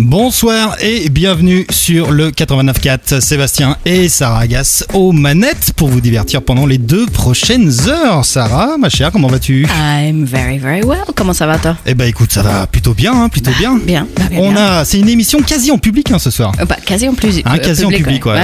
Bonsoir et bienvenue sur le 89.4. Sébastien et Sarah Agas aux manettes pour vous divertir pendant les deux prochaines heures. Sarah, ma chère, comment vas-tu I'm very very well. Comment ça va toi Eh ben écoute, ça va plutôt bien, hein, plutôt bien. Bien. bah, bien, On bien. a, c'est une émission quasi en public hein, ce soir. Euh, bah, quasi en plus. Hein, euh, quasi en public, ouais,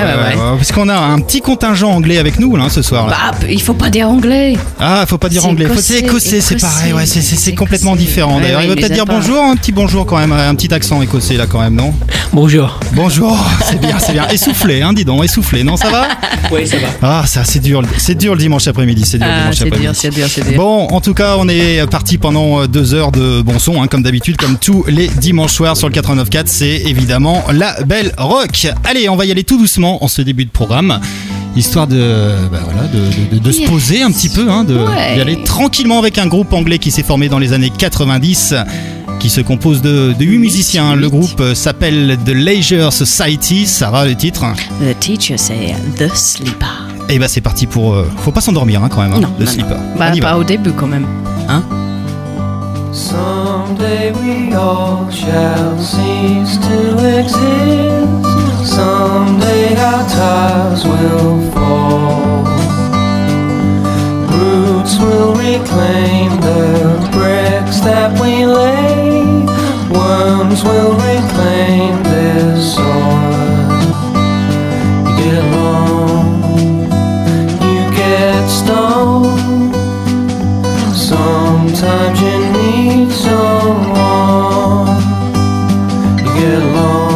parce qu'on a un petit contingent anglais avec nous là, ce soir. Là. Bah, il faut pas dire anglais. ah, faut pas dire anglais, c'est écossais, c'est pareil, ouais, c'est- complètement différent. D'ailleurs, il va peut-être dire bonjour, un petit bonjour quand même, un petit accent écossais là quand même, non Bonjour. Bonjour, c'est bien, c'est bien. Essoufflé, hein, dis donc, essoufflé, non, ça va Oui, ça va. Ah, ça, c'est dur, c'est dur le dimanche après-midi, c'est dur le Ah, dimanche c'est après-midi. dur, c'est dur, c'est dur. Bon, en tout cas, on est parti pendant euh, deux heures de bon son, hein, comme d'habitude, comme tous les dimanches soirs sur le 89.4. C'est évidemment la belle rock. Allez, on va y aller tout doucement en ce début de programme. Histoire de, bah voilà, de, de- de- de se poser un petit peu, hein, Ouais. d'y aller tranquillement avec un groupe anglais qui s'est formé dans les années 90, qui se compose de, de 8 musiciens. Le groupe euh, s'appelle The Leisure Society. Sarah, le titre. The teacher say the sleeper. Et bah c'est parti pour. euh, faut pas s'endormir hein, quand même. Hein, Non, The non, Sleeper. non. Bah, pas au début quand même. Hein Someday we all shall cease to exist. Someday our ties will fall. Roots will reclaim the bricks that we lay. Worms will reclaim this soil. You get long, you get stoned. Sometimes you need someone. You get alone,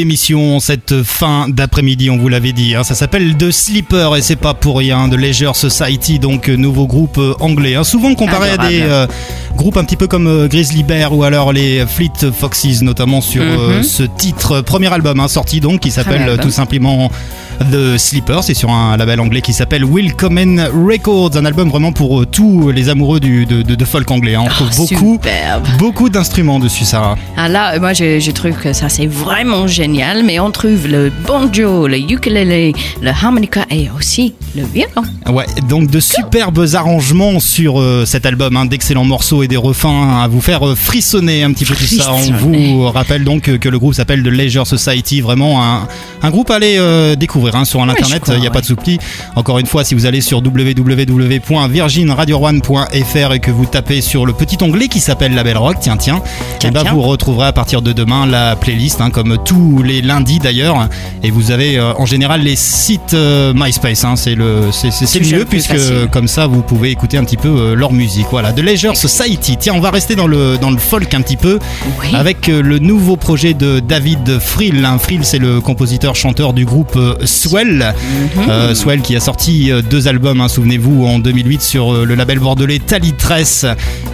d'émission, cette fin d'après-midi, on vous l'avait dit. hein. ça s'appelle The Sleeper et c'est pas pour rien. The Leisure Society, donc nouveau groupe euh, anglais. hein. souvent comparé à des groupe un petit peu comme euh, Grizzly Bear ou alors les Fleet Foxes notamment sur euh, Mhm. ce titre premier album hein, sorti donc qui s'appelle euh, tout simplement The Sleeper. C'est sur un label anglais qui s'appelle Willkommen Records, un album vraiment pour euh, tous les amoureux du, de, de- de folk anglais. hein. On trouve Oh, beaucoup, Superbe. beaucoup d'instruments dessus, Sarah. Ah là, moi je, je trouve que ça c'est vraiment génial, mais on trouve le banjo, le ukulélé, le harmonica et aussi le violon. Ouais, donc de superbes arrangements sur euh, cet album, hein, d'excellents morceaux et des refrains à vous faire euh, frissonner un petit peu tout ça. On vous rappelle donc que, le groupe s'appelle The Leisure Society, vraiment un, un groupe à aller euh, découvrir hein, sur l'internet, il n'y a pas de soupli. Encore une fois, si vous allez sur www.virginradio1.fr et que vous tapez sur le petit onglet qui s'appelle Label Rock, tiens tiens, Tiens, et ben tiens. vous retrouverez à partir de demain la playlist, hein, comme tous les lundis d'ailleurs. Et vous avez euh, en général les sites euh, MySpace, hein, c'est le c'est mieux puisque facile. comme ça vous pouvez écouter un petit peu leur musique. Voilà, de Leisure Society. Tiens, on va rester dans le dans le folk un petit peu Oui. avec euh, le nouveau projet de David Frill. Hein. Frill, c'est le compositeur-chanteur du groupe euh, Swell. Mhm. Euh, Swell qui a sorti deux albums, hein, souvenez-vous, en 2008 sur le label bordelais Talitress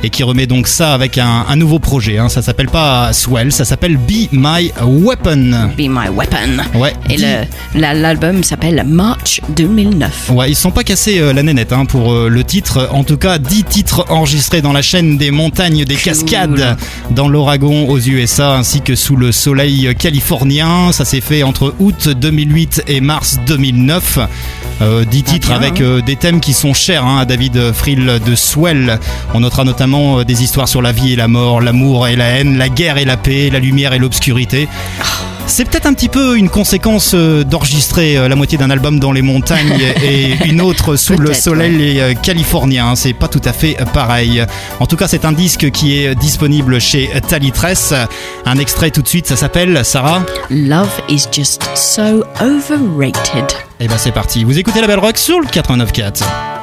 et qui remet donc ça avec un, un nouveau projet. Hein. Ça s'appelle pas Swell, ça s'appelle Be My Weapon. Be My Weapon. Ouais. Et la- l'album s'appelle March 2009. Ouais, ils sont pas cassés euh, la nénette hein, pour euh, le titre. En tout cas, 10 titres enregistrés dans la chaîne des montagnes des Cool. cascades dans l'Oregon aux USA ainsi que sous le soleil californien. Ça s'est fait entre août 2008 et mars 2009. Euh, 10 titres bien, avec hein. euh, des thèmes qui sont chers hein, à David Frill de Swell. On notera notamment euh, des histoires sur la vie et la mort, l'amour et la haine, la guerre et la paix, la lumière et l'obscurité. C'est peut-être un petit peu une conséquence euh, d'enregistrer euh, la moitié d'un album dans les montagnes et une autre sous le soleil euh, californien. C'est pas tout à fait pareil. En tout cas, c'est un disque qui est disponible chez Talitress. Un extrait tout de suite, ça s'appelle Sarah? Love is just so overrated. Et ben c'est parti. Vous écoutez la Belle Rock sur le 89.4.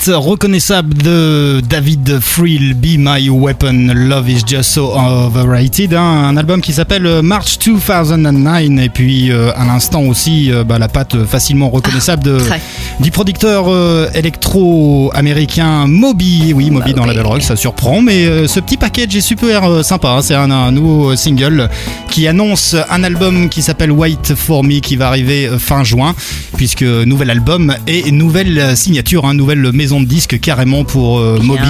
patte reconnaissable de David Friel, Be My Weapon, Love is Just So Overrated, hein, un album qui s'appelle March 2009 et puis euh, à l'instant aussi euh, bah, la patte facilement reconnaissable de, du producteur euh, électro-américain Moby, oui Moby dans la Belle Rock, ça surprend, mais euh, ce petit package est super euh, sympa, hein. c'est un, un nouveau single qui annonce un album qui s'appelle Wait For Me qui va arriver euh, fin juin, puisque nouvel album et nouvelle signature, hein, nouvelle maison de disques carrément pour euh. Moby.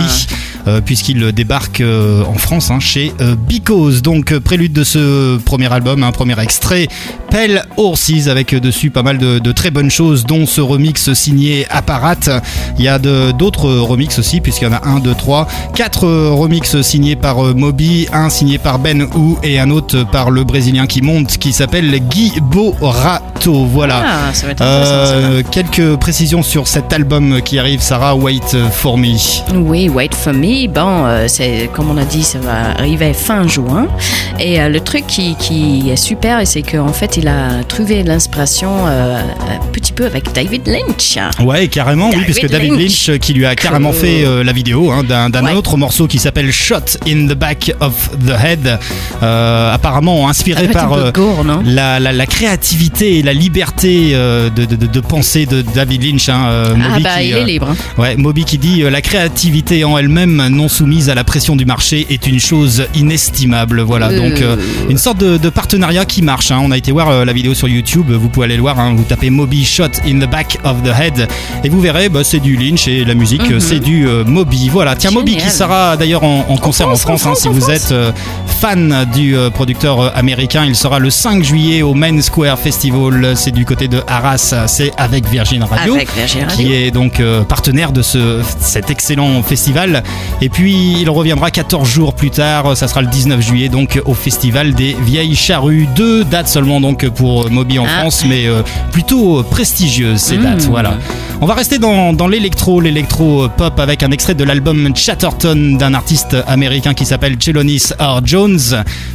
euh, puisqu'il débarque euh, en France hein, chez Because. Donc prélude de ce premier album, un premier extrait, Pale Horses, avec dessus pas mal de, de très bonnes choses, dont ce remix signé Apparat. Il y a d'autres remixes aussi, puisqu'il y en a un, deux, trois, quatre remixes signés par Moby, un signé par Ben Hu et un autre par le Brésilien qui monte, qui s'appelle Guy Borato. Voilà. Ah, ça va être intéressant. ça. Quelques précisions sur cet album qui arrive, Sarah Wait for Me. Oui, Wait for Me, bon, euh, c'est comme on a dit, ça va arriver fin juin. Et euh, le truc qui, qui est super, c'est qu'en fait, il a trouvé l'inspiration euh, petit peu avec David Lynch. Ouais, carrément, oui, David puisque David Lynch. Lynch, euh, qui lui a carrément fait euh, la vidéo hein, d'un Ouais. autre morceau qui s'appelle Shot in the Back of the Head, euh, apparemment inspiré être par euh, gore, la, la- la créativité et la liberté de, de, de- pensée de David Lynch. hein, Ah Moby bah, qui, il est libre. Ouais, Moby qui dit la créativité en elle-même, non soumise à la pression du marché, est une chose inestimable. Voilà, donc une sorte de, de partenariat qui marche. hein. On a été voir la vidéo sur YouTube, vous pouvez aller le voir. Vous tapez Moby Shot in the back of the head et vous verrez, bah, c'est du Lynch et la musique, euh, c'est du euh, Moby. Voilà, tiens, Moby qui Mhm. Sera d'ailleurs en, en concert en France. Hein, France, si vous France. êtes euh, fan du euh, producteur américain, il sera le 5 juillet au Main Square Festival. C'est du côté de Arras, c'est avec Virgin Radio Avec Virgin Radio. qui est donc partenaire de ce, cet excellent festival. Et puis il reviendra 14 jours plus tard, ça sera le 19 juillet, donc au festival des Vieilles Charrues. Deux dates seulement donc pour Moby en Ah. France, mais plutôt prestigieuses, ces dates. Hmm. Voilà. On va rester dans, dans l'électro, l'électro-pop, euh, avec un extrait de l'album Chatterton d'un artiste américain qui s'appelle Chelonis R. Jones.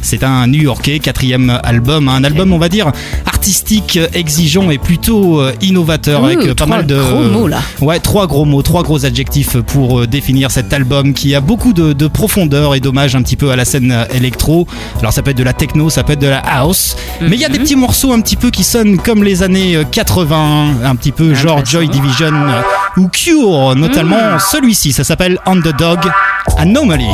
C'est un New-Yorkais, quatrième album. Hein. Un album, on va dire, artistique, exigeant et plutôt euh, innovateur, avec euh, pas mal de. Gros mots, là. Ouais, trois gros mots, trois gros adjectifs pour définir cet album qui a beaucoup de, profondeur et d'hommage un petit peu à la scène électro. Alors, ça peut être de la techno, ça peut être de la house. Mais il y a des mhm. petits morceaux un petit peu qui sonnent comme les années 80 un petit peu genre Joy Division ou Cure, notamment celui-ci, ça s'appelle Underdog Anomaly.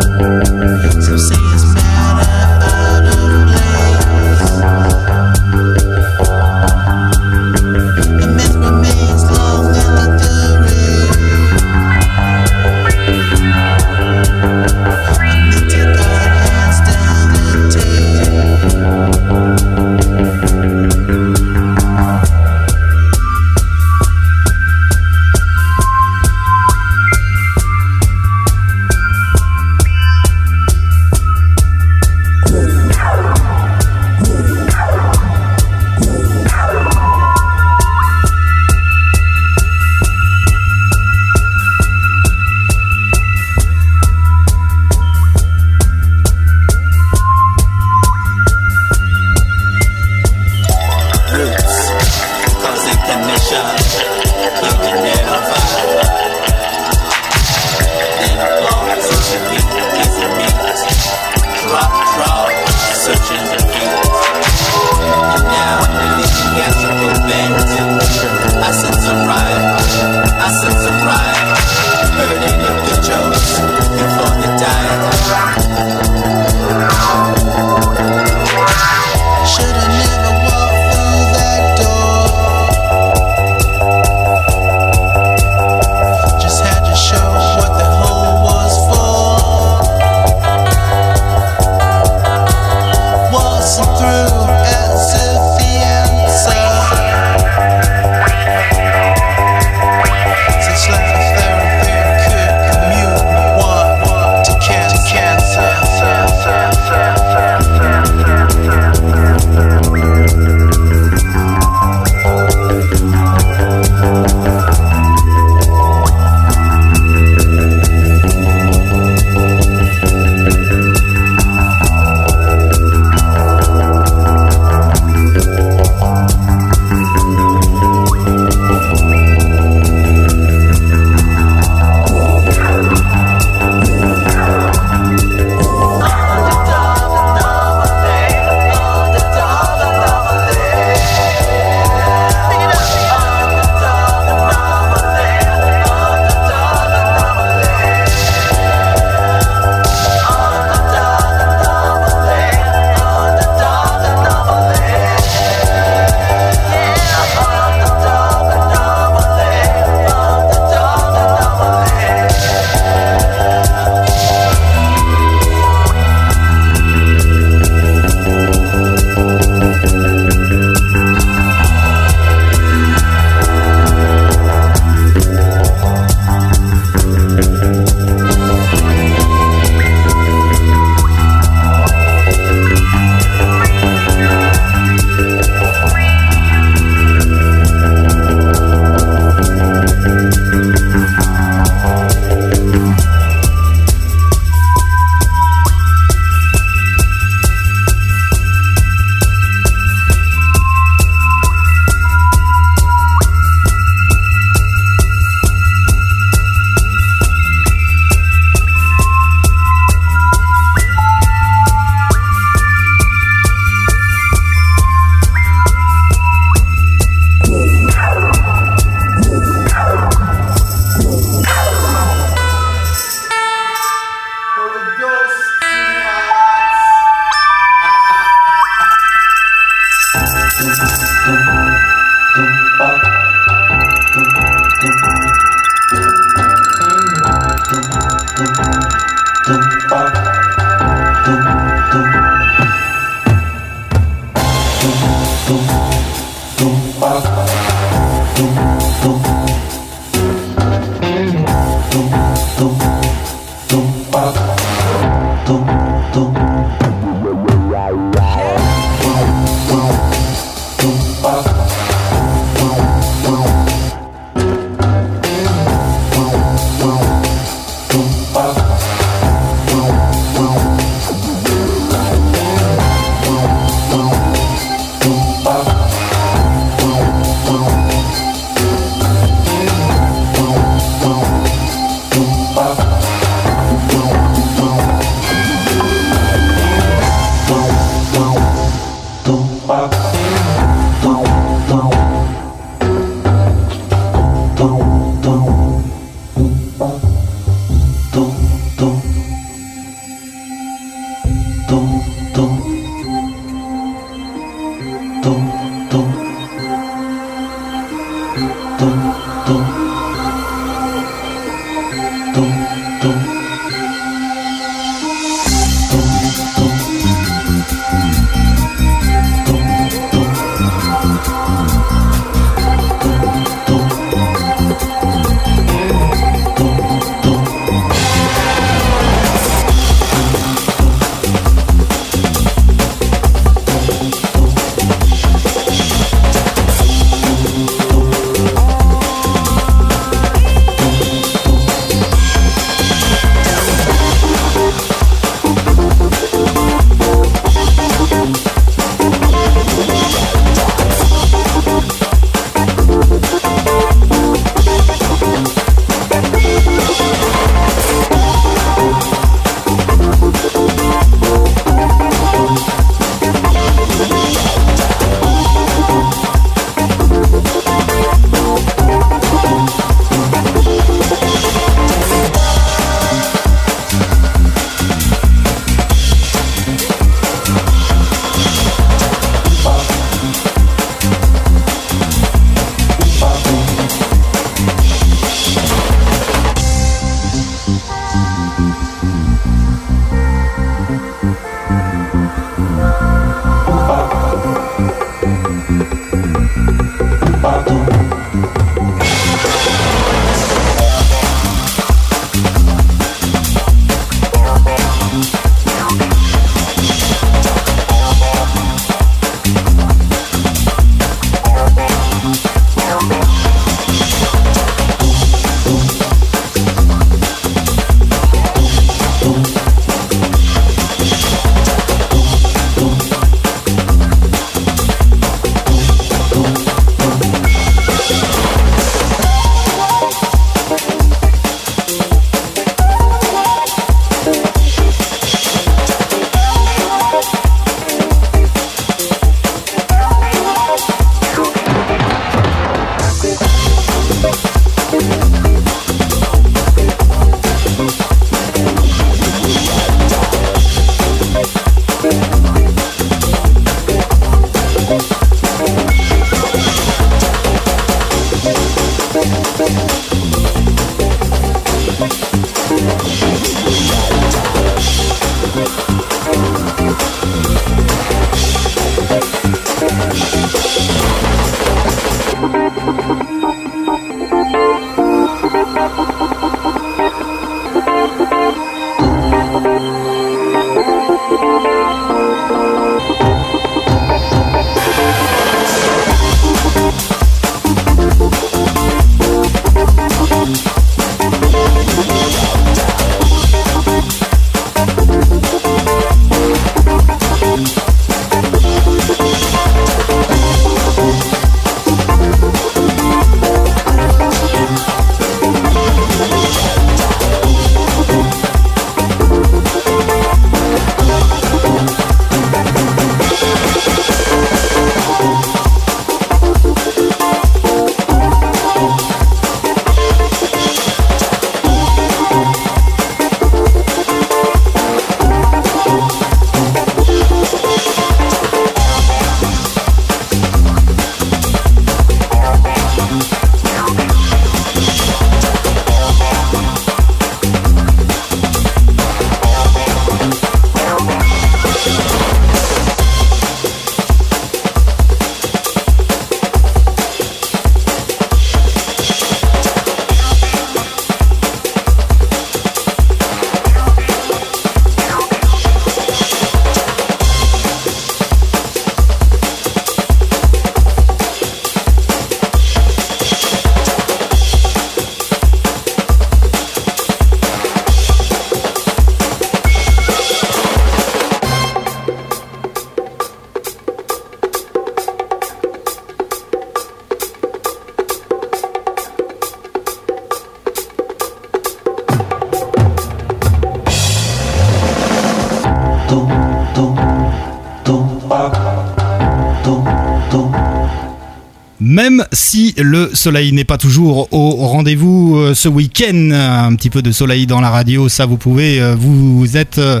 Même si le soleil n'est pas toujours au rendez-vous euh, ce week-end, un petit peu de soleil dans la radio, ça vous pouvez, euh, vous, êtes euh,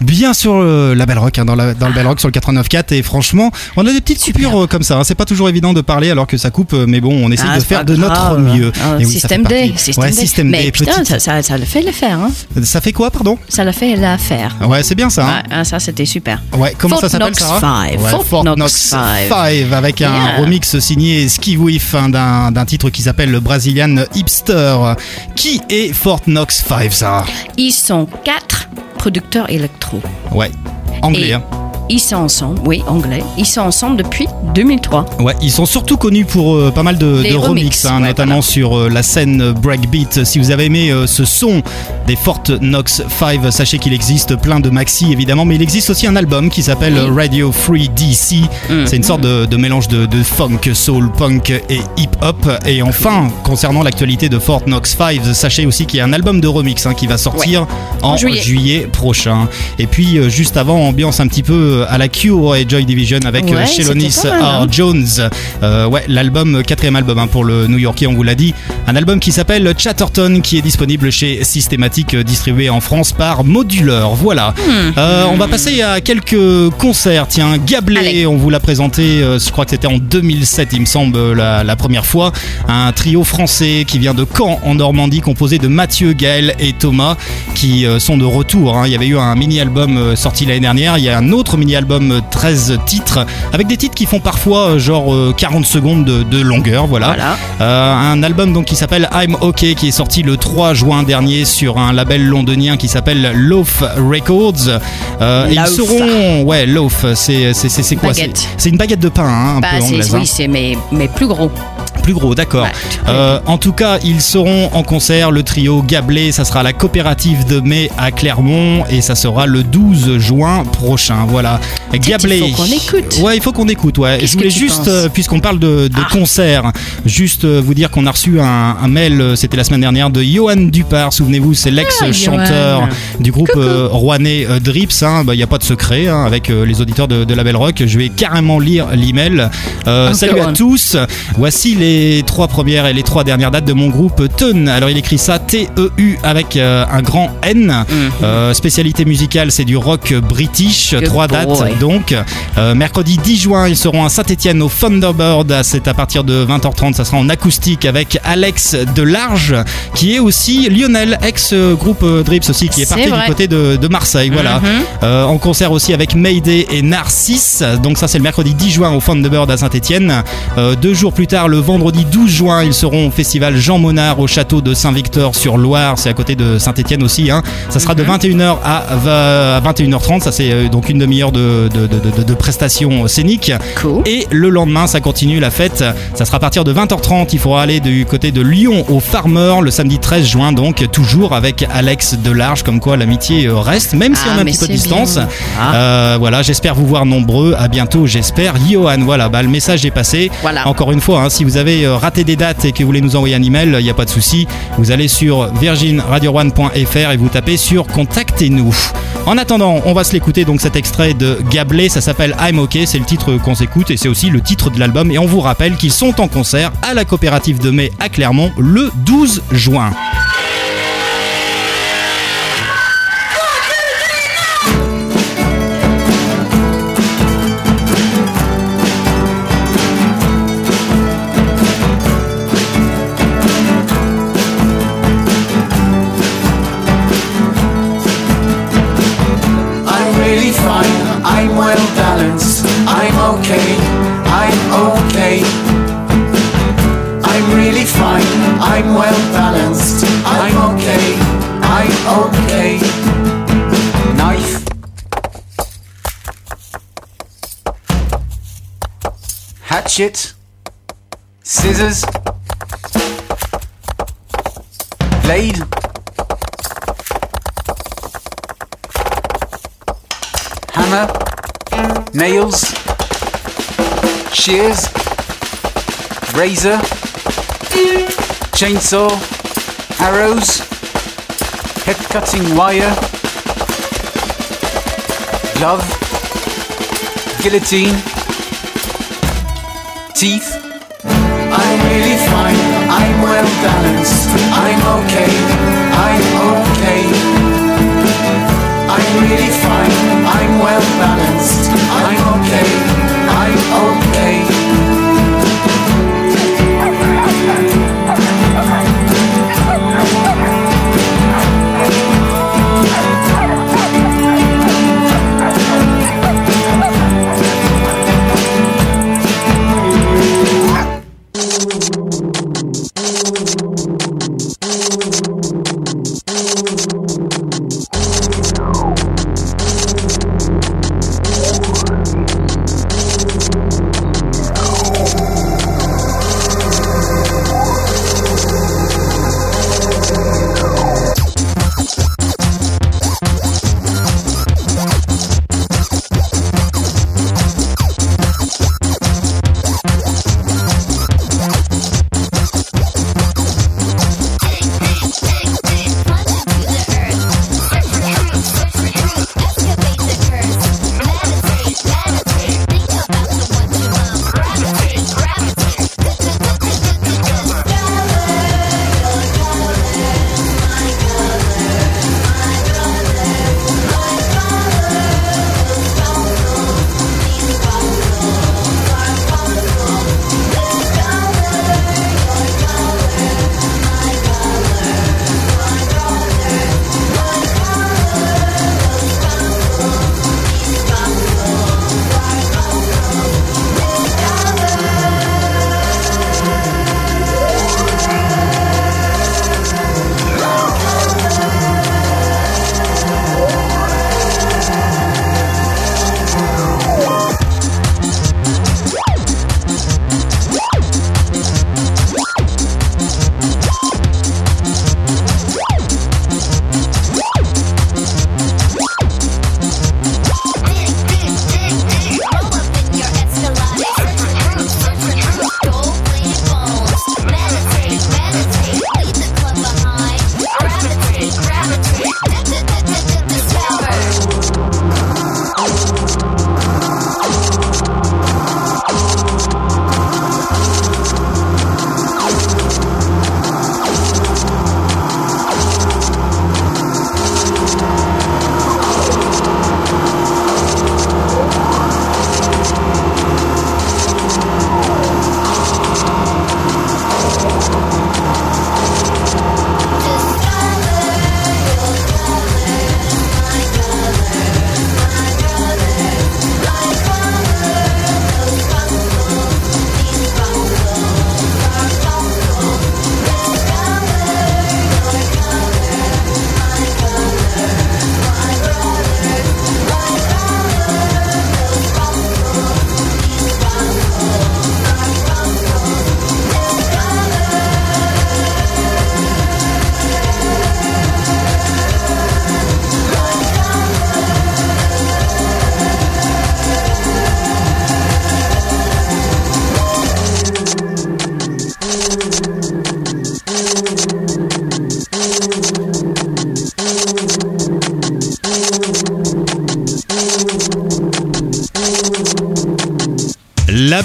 bien sur euh, la Belle Rock, hein, dans, la- dans le Belle Rock sur le 89.4 et franchement, on a des petites coupures euh, comme ça. hein. C'est pas toujours évident de parler alors que ça coupe, euh, mais bon, on essaie Ah, de faire de notre mieux. Ah, oui, ça système D. Système ouais, D. système Mais D. putain, ça, ça, ça le fait l'affaire. Hein. Ça fait quoi, pardon? Ça le fait l'affaire. Ouais, c'est bien ça. hein. Ouais, ah, ça, c'était super. Ouais, comment Fort ça s'appelle Knox Sarah? Five. Ouais, Fort Fort Knox Knox Five. 5 avec un remix signé Ski Whiff hein, d'un titre qui s'appelle le Brazilian Hipster. Qui est Fort Knox 5 Sarah? Ils sont quatre producteurs électro. Ouais, anglais. Et hein. Ils sont ensemble, oui, anglais. Ils sont ensemble depuis 2003. Ouais, ils sont surtout connus pour euh, pas mal de, remix, hein, ouais, notamment voilà. sur euh, la scène breakbeat. Si vous avez aimé euh, ce son des Fort Knox 5, sachez qu'il existe plein de maxi évidemment, mais il existe aussi un album qui s'appelle Oui. Radio Free DC. Mm. C'est une sorte de, de mélange de, de funk, soul, punk et hip-hop. Et enfin, concernant l'actualité de Fort Knox 5, sachez aussi qu'il y a un album de remix hein, qui va sortir en, En juillet. prochain. Et puis euh, juste avant, ambiance un petit peu à la Cure et Joy Division avec Ouais, euh, pas mal, hein. R. Jones. Euh, ouais, l'album, quatrième album hein, pour le New Yorkais, on vous l'a dit. Un album qui s'appelle Chatterton, qui est disponible chez Systematic, euh, distribué en France par Modular. Voilà. Hmm. Euh, on va passer à quelques concerts. Tiens, Gablé, Allez. on vous l'a présenté, euh, je crois que c'était en 2007, il me semble, euh, la, la première fois. Un trio français qui vient de Caen, en Normandie, composé de Mathieu, Gaël et Thomas, qui euh, sont de retour. hein. Il y avait eu un mini-album euh, sorti l'année dernière. Il y a un autre mini-album, euh, 13 titres, avec des titres qui font parfois euh, genre euh, 40 secondes de, de longueur. Voilà. Voilà. Euh, un album donc qui s'appelle I'm OK qui est sorti le 3 juin dernier sur un label londonien qui s'appelle Loaf Records. Euh, et ils seront ouais Loaf c'est quoi? C'est une baguette de pain hein, un Bah, peu anglaise hein. c'est mais, mais plus gros. plus gros d'accord. Ouais. Euh, en tout cas, ils seront en concert, le trio Gablé, ça sera à la coopérative de mai à Clermont et ça sera le 12 juin prochain. Voilà. Gablé. il faut qu'on écoute. Ouais, il faut qu'on écoute. Ouais. Je voulais juste, euh, puisqu'on parle de, de Ah. concert, juste euh, vous dire qu'on a reçu un, un mail, euh, c'était la semaine dernière, de Johan Dupart. Souvenez-vous, c'est l'ex-chanteur du groupe euh, rouennais euh, Drips. hein. Bah, Il n'y a pas de secret hein, avec euh, les auditeurs de, de la Belle Rock. Je vais carrément lire l'email. Salut à tous. Voici les trois premières et les trois dernières dates de mon groupe Teun. Alors il écrit ça T-E-U avec un grand N. Mhm. Spécialité musicale, c'est du rock british. Trois donc. Euh, mercredi 10 juin, ils seront à Saint-Etienne au Thunderbird. C'est à partir de 20h30. Ça sera en acoustique avec Alex Delarge, qui est aussi Lionel, ex-groupe euh, Drips aussi, qui est parti du côté de, de Marseille. Voilà. Mhm. Euh, en concert aussi avec Mayday et Narcisse. Donc ça c'est le mercredi 10 juin au Thunderbird à Saint-Etienne. deux jours plus tard, le vendredi 12 juin, ils seront au festival Jean Monard au château de Saint-Victor sur Loire. C'est à côté de Saint-Etienne aussi. hein. Ça sera de 21h à, va- à 21h30. Ça c'est donc une demi-heure de, de, de- de- de prestations scéniques. Cool. Et le lendemain, ça continue la fête. Ça sera à partir de 20h30. Il faudra aller du côté de Lyon au Farmer le samedi 13 juin. Donc toujours avec Alex Delarge. Comme quoi l'amitié euh, reste, même si Ah, on a un petit peu de distance. Ah. Euh, voilà, j'espère vous voir nombreux. À bientôt, j'espère. Johan, voilà, bah, le message est passé. Voilà. Encore une fois, hein, si vous avez euh, raté des dates et que vous voulez nous envoyer un email, il n'y a pas de souci. Vous allez sur virginradio1.fr et vous tapez sur Contactez-nous. En attendant, on va se l'écouter donc cet extrait de Gablé, ça s'appelle I'm OK, c'est le titre qu'on s'écoute et c'est aussi le titre de l'album. Et on vous rappelle qu'ils sont en concert à la coopérative de mai à Clermont le 12 juin. Hatchet. Scissors. Blade. hammer, nails, shears, razor, chainsaw, arrows, head cutting wire, Glove. guillotine, teeth. I'm really fine, I'm well balanced, I'm okay, I'm okay. I'm really fine, I'm well balanced,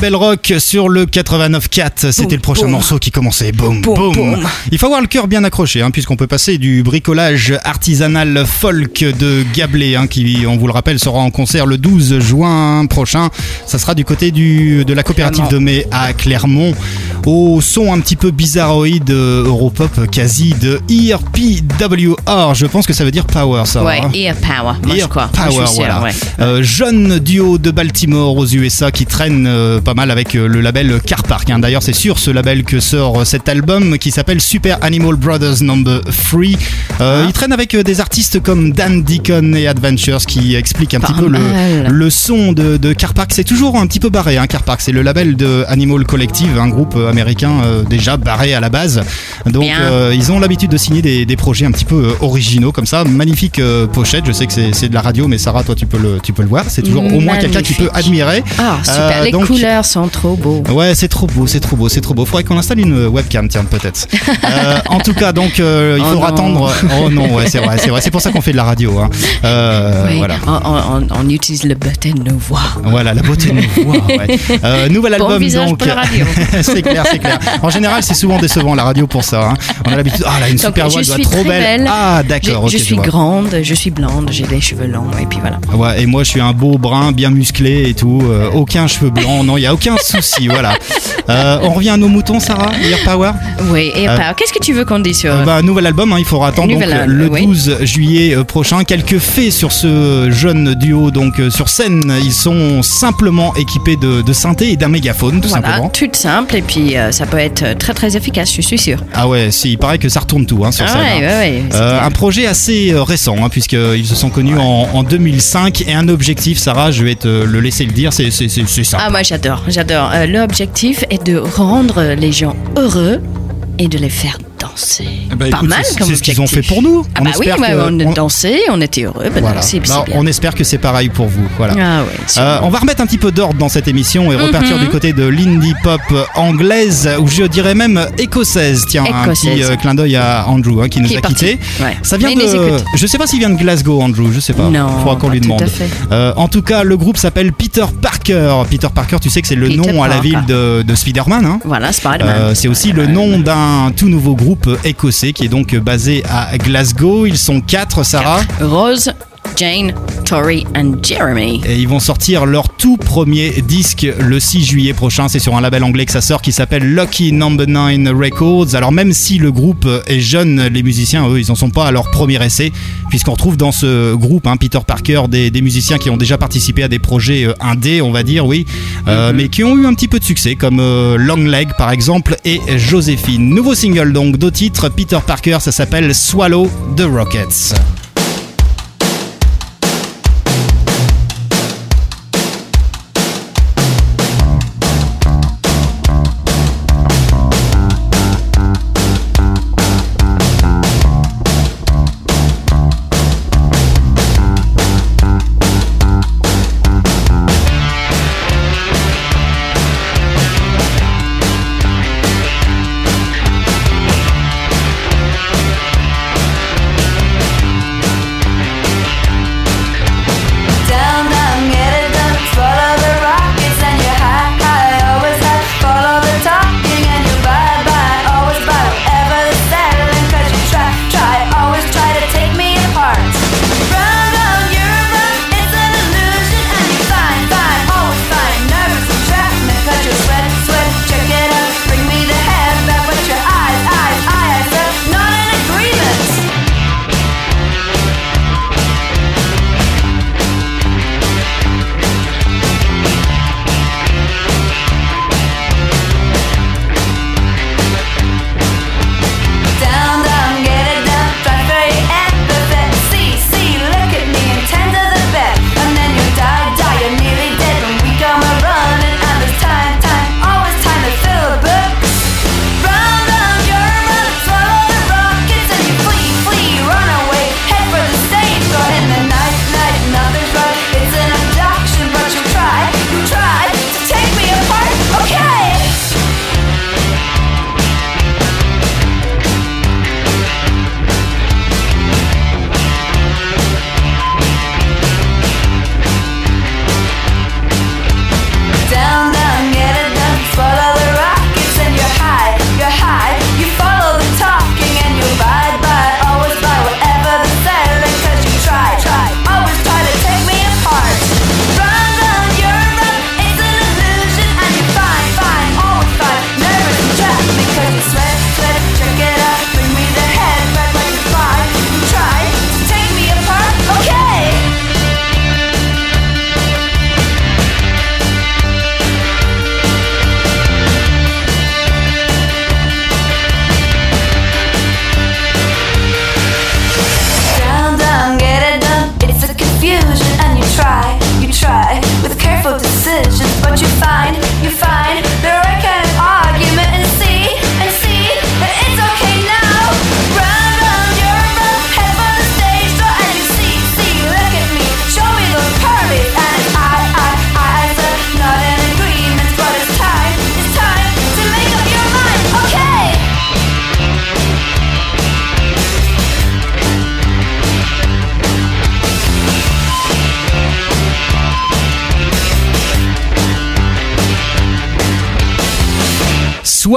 La Belle Rock sur le 89.4, c'était le prochain boum. morceau qui commençait. Boum, Boum, boum. boum. Il faut avoir le cœur bien accroché, hein, puisqu'on peut passer du bricolage artisanal folk de Gablé, hein, qui, on vous le rappelle, sera en concert le 12 juin prochain. Ça sera du côté du, de la coopérative de mai à Clermont, au son un petit peu bizarroïde euh, europop quasi de ERPWR. Je pense que ça veut dire power, ça. Ouais, hein. Ear Power. Moi, je Ear. Moi, je Power, ouais. Euh, jeune duo de Baltimore aux USA qui traîne euh, pas mal avec le label Car Park. hein. D'ailleurs, c'est sur ce label que sort cet album qui s'appelle Super Animal Brothers Number 3. Euh, Ah. Il traîne avec des artistes comme Dan Deacon et Adventures qui expliquent un Pas petit peu le, le son de, de Car Park. C'est toujours un petit peu barré, hein, Car Park. C'est le label de Animal Collective, un groupe euh, américain euh, déjà barré à la base. Donc, euh, ils ont l'habitude de signer des, des projets un petit peu euh, originaux comme ça. Magnifique pochette. Je sais que c'est de la radio, mais Sarah, toi, tu peux le, tu peux le voir. C'est toujours au moins quelqu'un qui peut admirer. Ah, super. Les donc, couleurs sont trop beaux. Ouais, c'est trop beau, c'est trop beau, c'est trop beau. Faudrait qu'on installe une webcam, tiens, peut-être. En tout cas, donc, il Oh faudra attendre. Oh non, ouais, c'est vrai, c'est vrai. C'est pour ça qu'on fait de la radio. Hein. Euh, Oui, Voilà. on, on- on utilise le beauté de nos voix. Voilà, la beauté de nos voix. ouais. Euh, nouvel album, donc. c'est clair, c'est clair. En général, c'est souvent décevant la radio pour ça. hein. On a l'habitude. Ah, là, une Donc, super voix, je elle doit trop belle. belle. Ah, Je, d'accord. je ok, suis grande, je suis blonde, j'ai les cheveux longs et puis voilà. Ouais, et moi, je suis un beau brun, bien musclé et tout. euh, aucun cheveux blancs. Non, il y a aucun souci. Voilà. Euh, on revient à nos moutons, Sarah. Ear Power. Oui, et Euh, qu'est-ce que tu veux qu'on dise sur Euh, bah, nouvel album, hein, il faudra attendre donc, Nouvel album, le oui. 12 juillet prochain. Quelques faits sur ce jeune duo. Donc sur scène, ils sont simplement équipés de, de synthé et d'un mégaphone, tout Voilà, simplement. tout simple et puis euh, ça peut être très très efficace, je suis sûre. Ah ouais, si, il paraît que ça retourne tout hein, sur Ah scène. ouais, hein. ouais, ouais, c'est Euh, un projet assez euh, récent, hein, puisqu'ils se sont connus en, en 2005. Et un objectif, Sarah, je vais te le laisser le dire, c'est ça. Ah moi j'adore, j'adore. Euh, L'objectif est de rendre les gens heureux et de les faire danser. Bah, Pas écoute, mal c'est- comme C'est ce qu'ils ont fait pour nous. Ah bah oui, ouais, on a on- dansé, on était heureux, voilà. c'est c'est Bah, bien. on espère que c'est pareil pour vous. Voilà. Ah ouais, Euh, on va remettre un petit peu d'ordre dans cette émission et repartir Mhm. du côté de l'indie pop anglaise, ou je dirais même écossaise. Tiens, un petit euh, clin d'œil à Andrew hein, qui nous Qui est a quittés. Ouais. Ça vient Mais de. Je sais pas s'il vient de Glasgow, Andrew. Je sais pas. Non, Faudra qu'on lui demande. Euh, en tout cas, le groupe s'appelle Peter Parker. Peter Parker, tu sais que c'est le Peter nom à la ville de, de Spider-Man. hein. Voilà, Spider-Man. C'est aussi le nom d'un tout nouveau groupe écossais qui est donc basé à Glasgow. Ils sont quatre, Sarah. Rose, Jane, Tori and Jeremy. Et ils vont sortir leur tout premier disque le 6 juillet prochain. C'est sur un label anglais que ça sort qui s'appelle Lucky Number 9 Records. Alors même si le groupe est jeune, les musiciens, eux, ils n'en sont pas à leur premier essai, puisqu'on retrouve dans ce groupe, hein, Peter Parker, des, des musiciens qui ont déjà participé à des projets euh, indés, on va dire, oui, euh, mais qui ont eu un petit peu de succès, comme euh, Long Leg par exemple et Joséphine. Nouveau single donc, deux titres, Peter Parker, ça s'appelle Swallow the Rockets.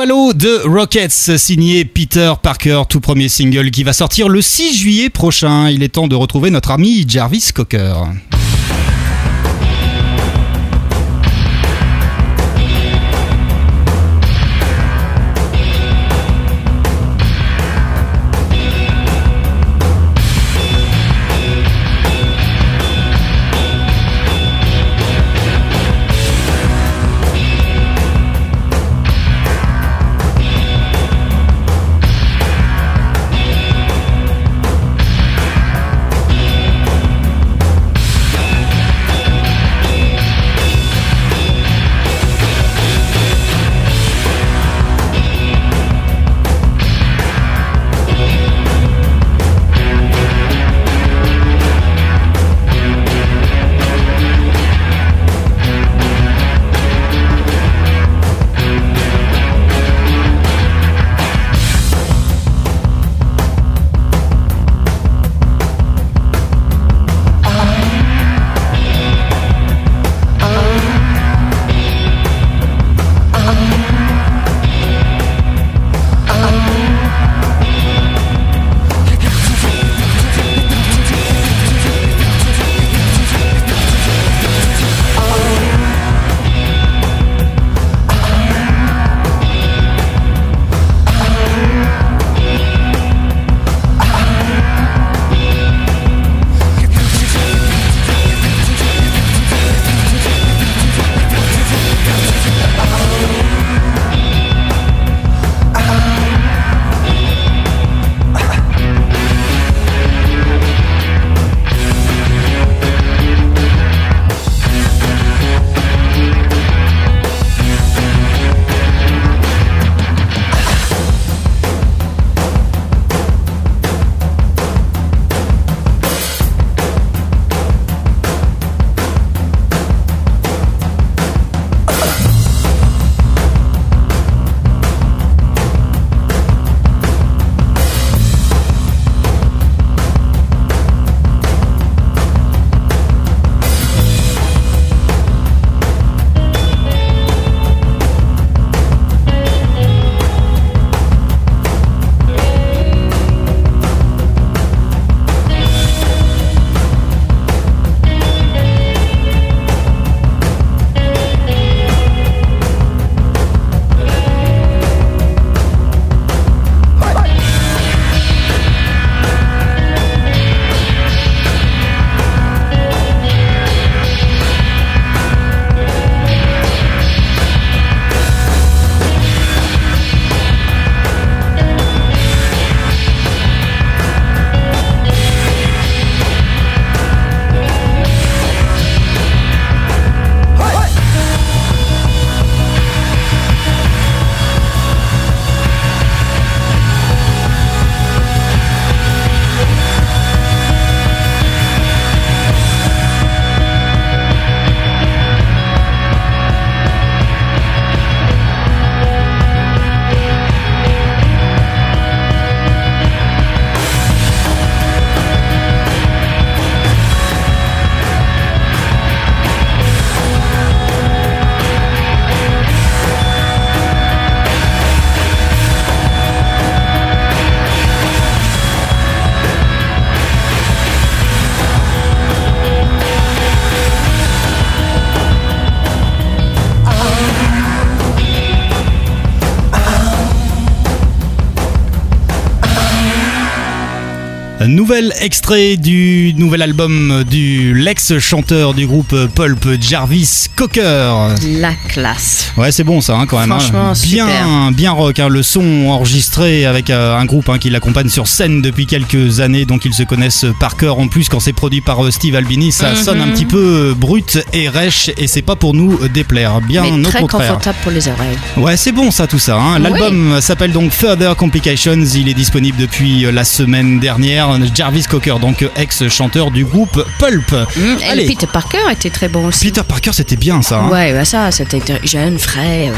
Swallow de Rockets, signé Peter Parker, tout premier single qui va sortir le 6 juillet prochain. Il est temps de retrouver notre ami Jarvis Cocker. Nouvel extrait du nouvel album du l'ex-chanteur du groupe Pulp, Jarvis Cocker. La classe. Ouais, c'est bon ça hein, quand même. hein. Franchement, bien, super. bien rock. hein. Le son enregistré avec euh, un groupe qui l'accompagne sur scène depuis quelques années, donc ils se connaissent par cœur. En plus, quand c'est produit par euh, Steve Albini, ça Mhm. sonne un petit peu euh, brut et rêche, et c'est pas pour nous déplaire. Bien Mais au très contraire. confortable pour les oreilles. Ouais, c'est bon ça, tout ça. L'album s'appelle donc Further Complications. Il est disponible depuis la semaine dernière. Jarvis Cocker, donc ex-chanteur du groupe Pulp. Hum, et Allez. Peter Parker était très bon aussi. Peter Parker, c'était bien ça. hein. Ouais, ouais, ça, c'était jeune, frais.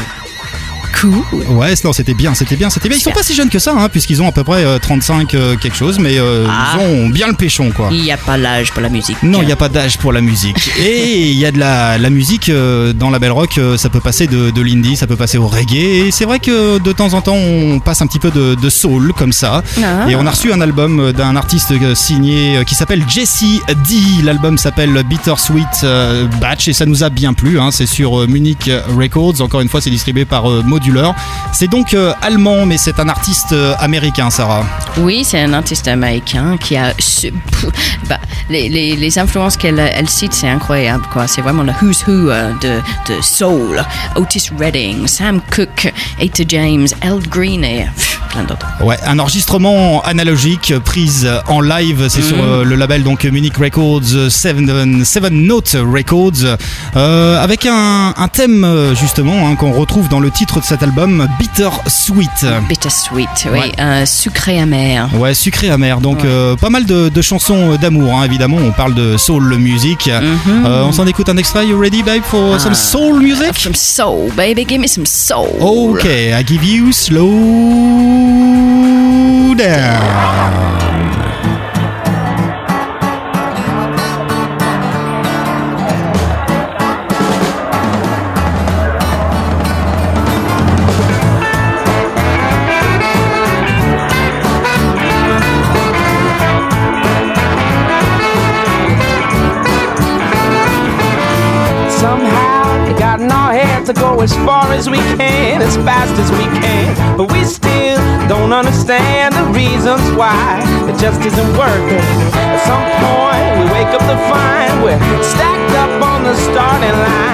Euh. Cool. Ouais, non, c'était bien, c'était bien, c'était bien. Ils sont pas si jeunes que ça, hein, puisqu'ils ont à peu près euh, 35 euh, quelque chose, mais euh, Ah. ils ont bien le péchon, quoi. Il n'y a pas l'âge pour la musique. Non, il n'y a pas d'âge pour la musique. Et il y a de la, la musique euh, dans la Belle Rock, euh, ça peut passer de, de l'indie, ça peut passer au reggae. Et c'est vrai que de temps en temps, on passe un petit peu de, de soul comme ça. Ah. Et on a reçu un album euh, d'un artiste euh, signé euh, qui s'appelle Jesse D. L'album s'appelle Bittersweet euh, Batch et ça nous a bien plu. hein. C'est sur euh, Munich Records. Encore une fois, c'est distribué par euh, C'est donc euh, allemand, mais c'est un artiste euh, américain, Sarah. Oui, c'est un artiste américain qui a. bah, les, les, les influences qu'elle elle cite, c'est incroyable. quoi. C'est vraiment le who's who euh, de, de soul. Otis Redding, Sam Cooke, Etta James, El Green et plein d'autres. Ouais, un enregistrement analogique prise en live, c'est sur euh, le label donc Munich Records, Seven, Seven Note Records, euh, avec un, un thème justement hein, qu'on retrouve dans le titre de cet album, Bitter Sweet. Bittersweet, oui, Ouais. euh, sucré amer. Ouais, sucré amer. Donc Ouais. euh, pas mal de, de chansons euh, d'amour, hein, évidemment. On parle de soul music. Mhm. Euh, on s'en écoute un extrait. You ready, babe, for some Ah. soul music? Some soul, baby, give me some soul. Ok, I give you slow down. Understand the reasons why it just isn't working. At some point we wake up to find we're stacked up on the starting line,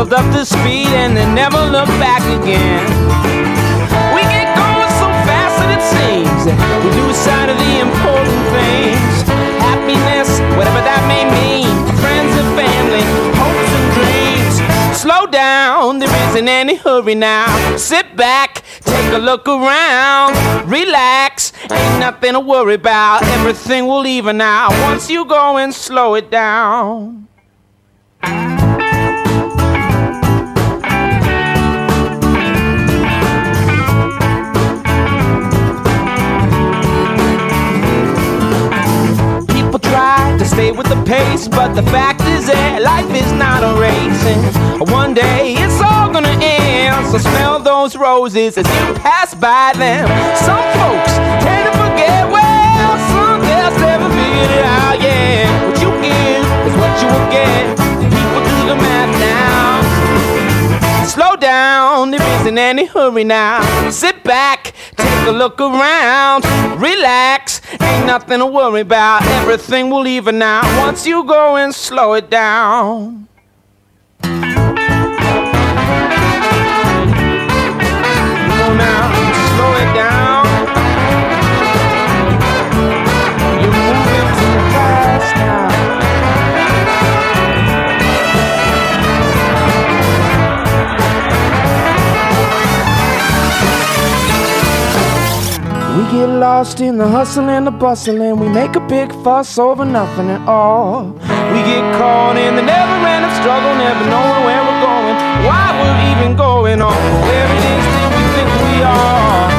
build up the speed and then never look back again. We get going so fast that it seems we lose sight of the important things. Happiness, whatever that may mean, friends and family, hopes and dreams. Slow down, there isn't any hurry now. Sit back, take a look around, relax, ain't nothing to worry about. Everything will even out once you go and slow it down. With the pace, but the fact is that life is not a race. And one day it's all gonna end. So smell those roses as you pass by them. Some folks tend to forget well, some just never figured it out. Yeah, what you give is what you will get. People do the math now. Slow down, there isn't any hurry now. Sit back, take a look around, relax, ain't nothing to worry about. Everything will even out once you go and slow it down. Get lost in the hustle and the bustle and we make a big fuss over nothing at all. We get caught in the never ending struggle, never knowing where we're going, why we're even going on, where it is that we think we are.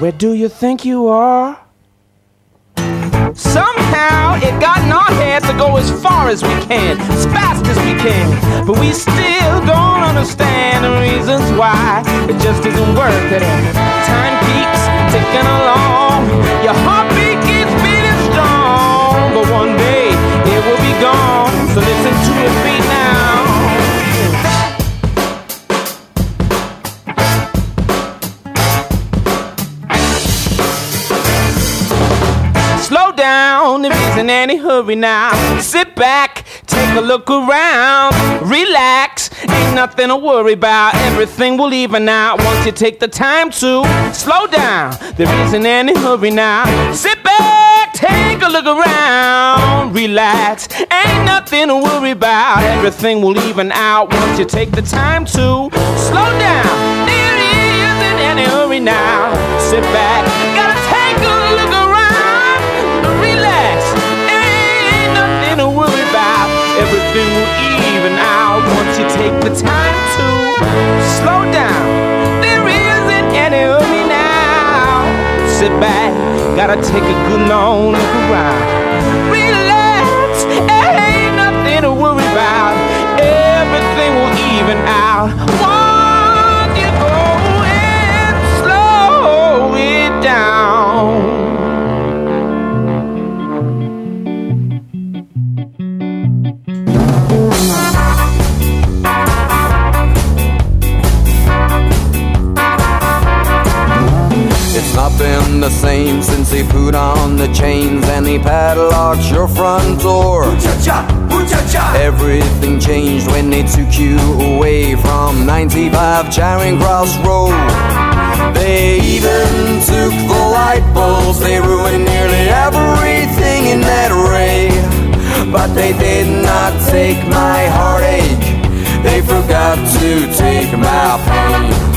Where do you think you are? Somehow it got in our heads to go as far as we can, as fast as we can. But we still don't understand the reasons why it just isn't worth it. Time keeps ticking along. Your heartbeat keeps beating strong. But one day it will be gone. So listen to your beat Down, there isn't any hurry now. Sit back, take a look around, relax, ain't nothing to worry about. Everything will even out once you take the time to slow down. There isn't any hurry now. Sit back, take a look around, relax. Ain't nothing to worry about. Everything will even out once you take the time to slow down. There isn't any hurry now. Sit back, Sit back, gotta take a good long look around. Relax, ain't nothing to worry about. Everything will even out. Not been the same since they put on the chains and they padlocked your front door. Everything changed when they took you away from 95 Charing Cross Road. They even took the light bulbs, they ruined nearly everything in that array. But they did not take my heartache, they forgot to take my pain.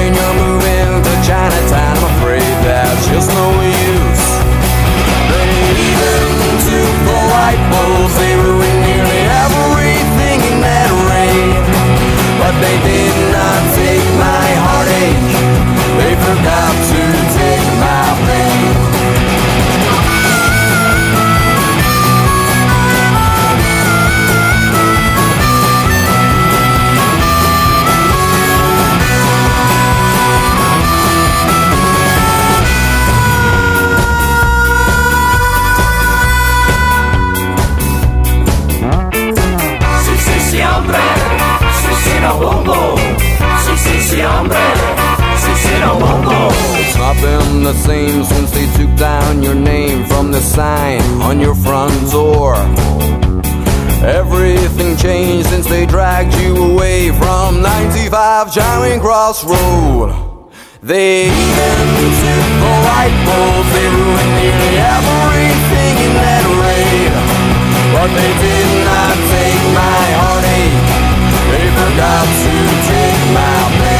And you're moving to Chinatown. I'm afraid that's just no use. They nearly everything in that rain. But they did not take my heartache, they forgot to the same since they took down your name from the sign on your front door. Everything changed since they dragged you away from 95 Charing Cross Road. They even took the light bulbs, they ruined nearly everything in that raid. But they did not take my heartache, they forgot to take my pain.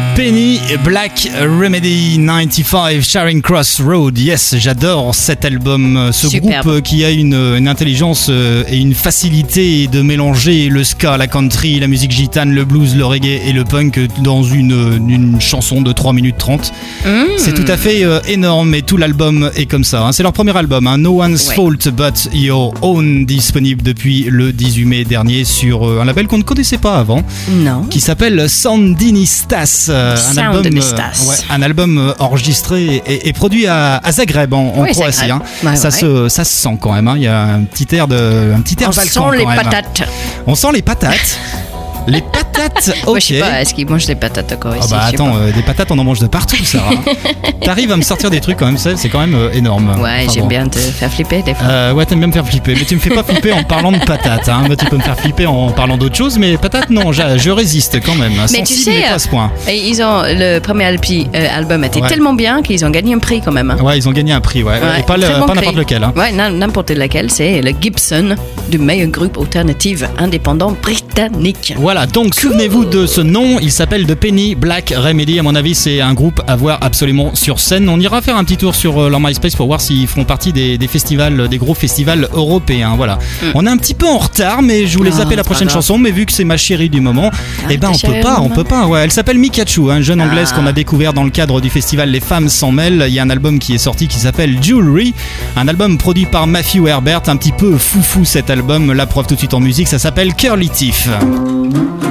Penny Black Remedy 95 Charing Cross Road. Yes, j'adore cet album, euh, ce Superbe. groupe euh, qui a une, une intelligence euh, et une facilité de mélanger le ska, la country, la musique gitane, le blues, le reggae et le punk dans une, euh, une chanson de 3 minutes 30. C'est tout à fait euh, énorme et tout l'album est comme ça. hein. C'est leur premier album, hein. No One's Ouais. Fault But Your Own, disponible depuis le 18 mai dernier sur euh, un label qu'on ne connaissait pas avant Non. qui s'appelle Sandinistas. Euh, un album, ouais, un album euh, enregistré et, et produit à, à Zagreb en, en Oui, Croatie. Zagreb. hein. Ouais, ça. Se, ça se sent quand même. hein. Il y a un petit air de, un petit air On balkan sent les même. patates. On sent les patates. Les patates. Ok. Moi, je sais pas, est-ce qu'ils mangent des patates encore Ah ici bah attends, euh, des patates on en mange de partout, Sarah. T'arrives à me sortir des trucs quand même, c'est quand même euh, énorme. Ouais, Enfin j'aime bon. bien te faire flipper des fois. Euh, ouais, t'aimes bien me faire flipper, mais tu me fais pas flipper en parlant de patates. Hein. Moi, tu peux me faire flipper en parlant d'autre chose, mais patates, non, je, résiste quand même. Mais Sensible, tu sais, mais pas à ce point. Et ils ont le premier alpi- euh, album était Ouais. tellement bien qu'ils ont gagné un prix quand même. hein. Ouais, ils ont gagné un prix, ouais. Ouais, Et pas, bon n'importe lequel. Hein. Ouais, n'im- n'importe lequel. C'est le Gibson du meilleur groupe alternatif indépendant britannique. Britannique. Voilà, donc souvenez-vous de ce nom, il s'appelle The Penny Black Remedy. À mon avis, c'est un groupe à voir absolument sur scène. On ira faire un petit tour sur euh, leur MySpace pour voir s'ils font partie des, des festivals, des gros festivals européens. Voilà. On est un petit peu en retard, mais je voulais Ah, zapper la prochaine chanson. Mais vu que c'est ma chérie du moment, eh ben on peut pas, on peut pas. Ouais, elle s'appelle Mikachu, hein, jeune anglaise Ah. qu'on a découvert dans le cadre du festival Les Femmes s'en mêlent. Il y a un album qui est sorti qui s'appelle Jewelry, un album produit par Matthew Herbert, un petit peu foufou cet album. La preuve tout de suite en musique, ça s'appelle Curly Tiff. You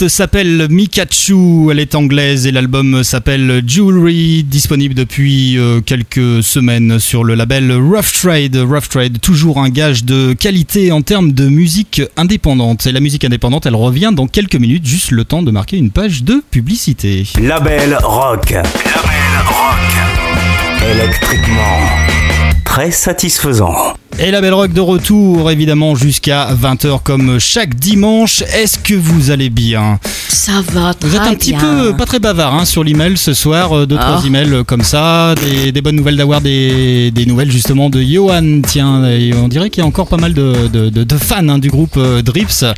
L'artiste s'appelle Mikachu, elle est anglaise et l'album s'appelle Jewelry, disponible depuis euh, quelques semaines sur le label Rough Trade. Rough Trade, toujours un gage de qualité en termes de musique indépendante. Et la musique indépendante, elle revient dans quelques minutes, juste le temps de marquer une page de publicité. Label Rock. Label Rock. Électriquement. Très satisfaisant. Et la Belle Rock de retour, évidemment, jusqu'à 20h comme chaque dimanche. Est-ce que vous allez bien? Ça va très Vous êtes un petit bien. peu pas très bavard hein, sur l'email ce soir, euh, deux Ah. trois emails euh, comme ça, des, des bonnes nouvelles d'avoir des, des nouvelles justement de Johan. Tiens, et on dirait qu'il y a encore pas mal de, de- de- de fans hein, du groupe euh, Drips. Ah.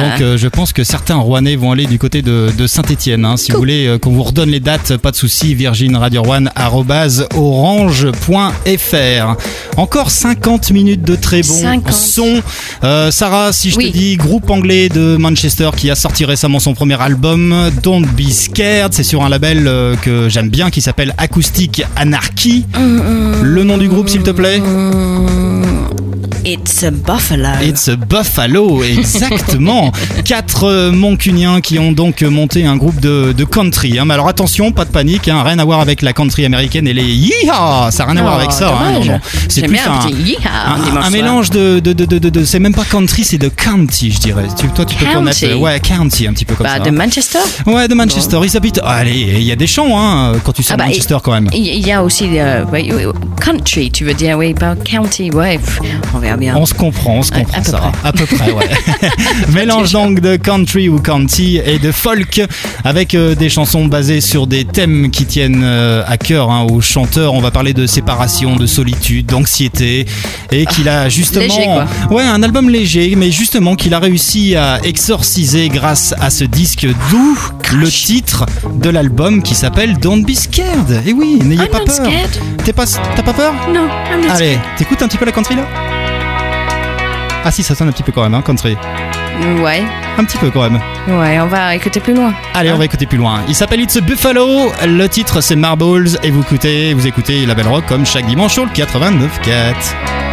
Donc euh, je pense que certains Rouennais vont aller du côté de, de Saint-Etienne. Si vous voulez qu'on vous redonne les dates, pas de souci, virginradio1.orange.fr. Encore 50 minutes de très bon 50. son. Euh, Sarah, si je Oui. te dis groupe anglais de Manchester qui a sorti récemment son premier album, Don't Be Scared, c'est sur un label euh, que j'aime bien qui s'appelle Acoustic Anarchy. Le nom du groupe, s'il te plaît It's a buffalo. It's a Buffalo, exactement. Quatre euh, Moncuniens qui ont donc monté un groupe de, de country. hein. Mais alors attention, pas de panique, hein, rien à voir avec la country américaine et les yeehaw, ça n'a rien à voir Oh, avec ça. hein, non, non. C'est plus un, un un- un mélange de, c'est même pas country, c'est de county, je dirais. Tu, toi, tu peux connaître, euh, ouais, county, un petit peu comme Bah, ça. de Manchester Ouais, de Manchester. Ils habitent. Ah, allez, il y a des champs, hein, quand tu sais Ah bah, Manchester quand même. Il y a aussi euh, country, tu veux dire, oui, pas county, ouais. pff, on va- super bien. On se comprend, on se comprend, Sarah. À peu près, ouais. Mélange donc de country ou county et de folk avec euh, des chansons basées sur des thèmes qui tiennent euh, à cœur hein, aux chanteurs. On va parler de séparation, de solitude, d'anxiété et qu'il a justement. léger, quoi. Ouais, un album léger, mais justement qu'il a réussi à exorciser grâce à ce disque, d'où le titre de l'album qui s'appelle Don't Be Scared. Et oui, n'ayez pas peur. pas, t'as pas peur? Non, I'm not Allez, t'écoutes un petit peu la country là? Ah si, ça sonne un petit peu quand même, hein, country. Ouais, Un petit peu quand même. ouais, on va écouter plus loin. Allez, Hein on va écouter plus loin. Il s'appelle It's a Buffalo, le titre c'est Marbles, et vous écoutez, vous écoutez la Belle Rock comme chaque dimanche sur le 89.4.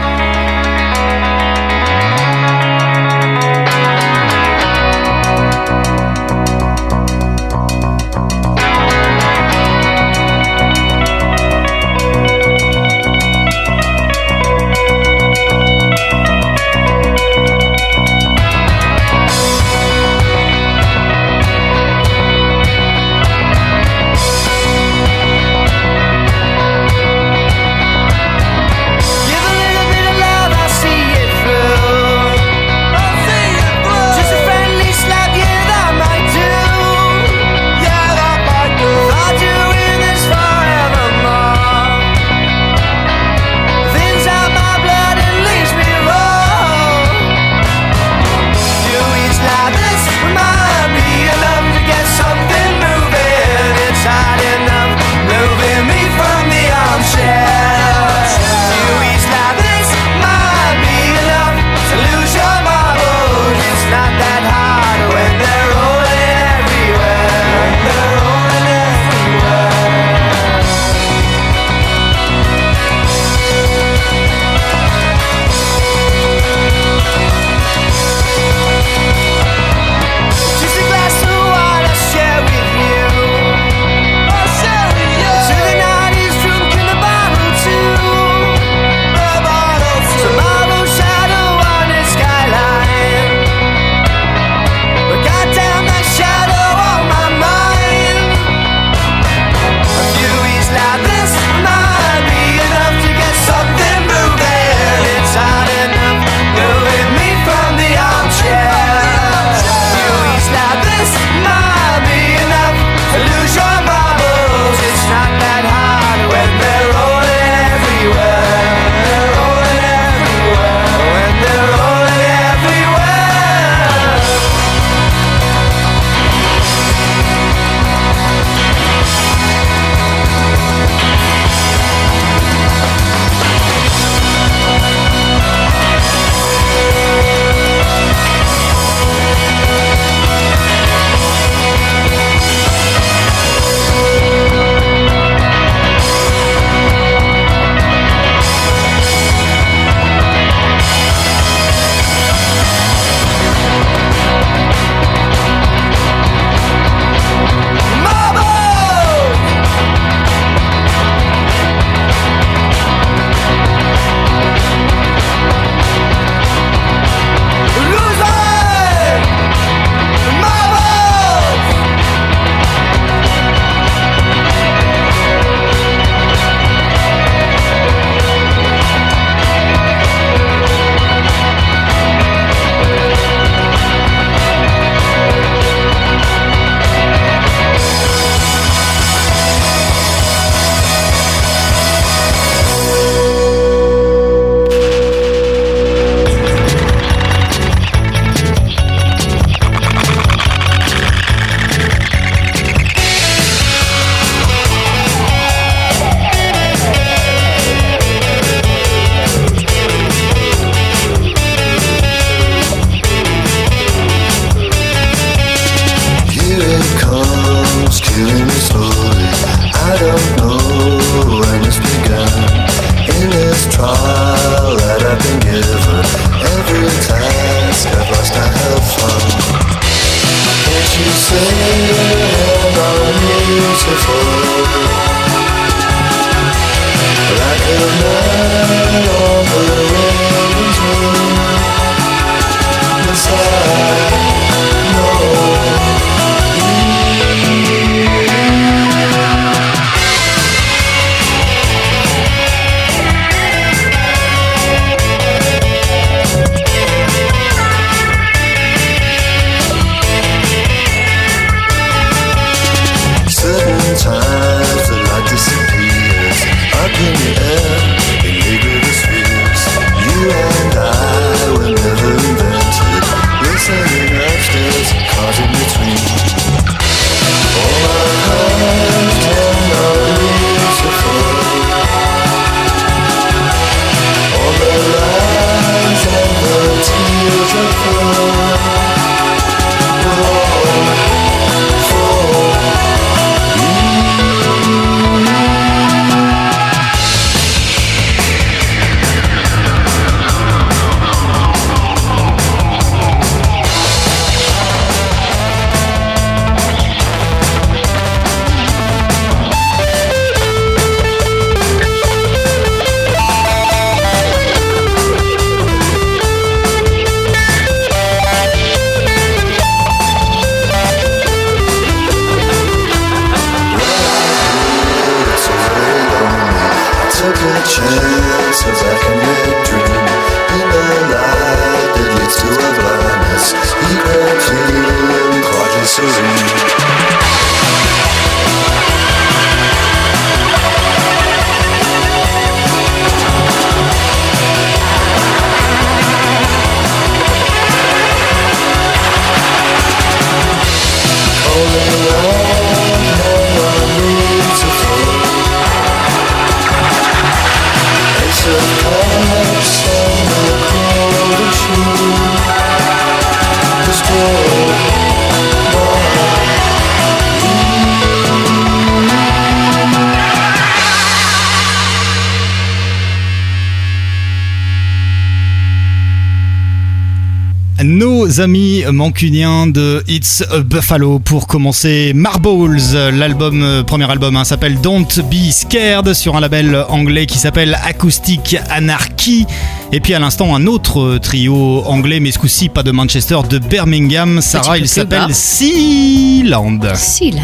amis mancuniens de It's Buffalo pour commencer Marbles, l'album, euh, premier album hein, s'appelle Don't Be Scared sur un label anglais qui s'appelle Acoustic Anarchy. Et puis à l'instant un autre trio anglais, mais ce coup-ci pas de Manchester, de Birmingham. Sarah, il s'appelle. Sealand. Sealand.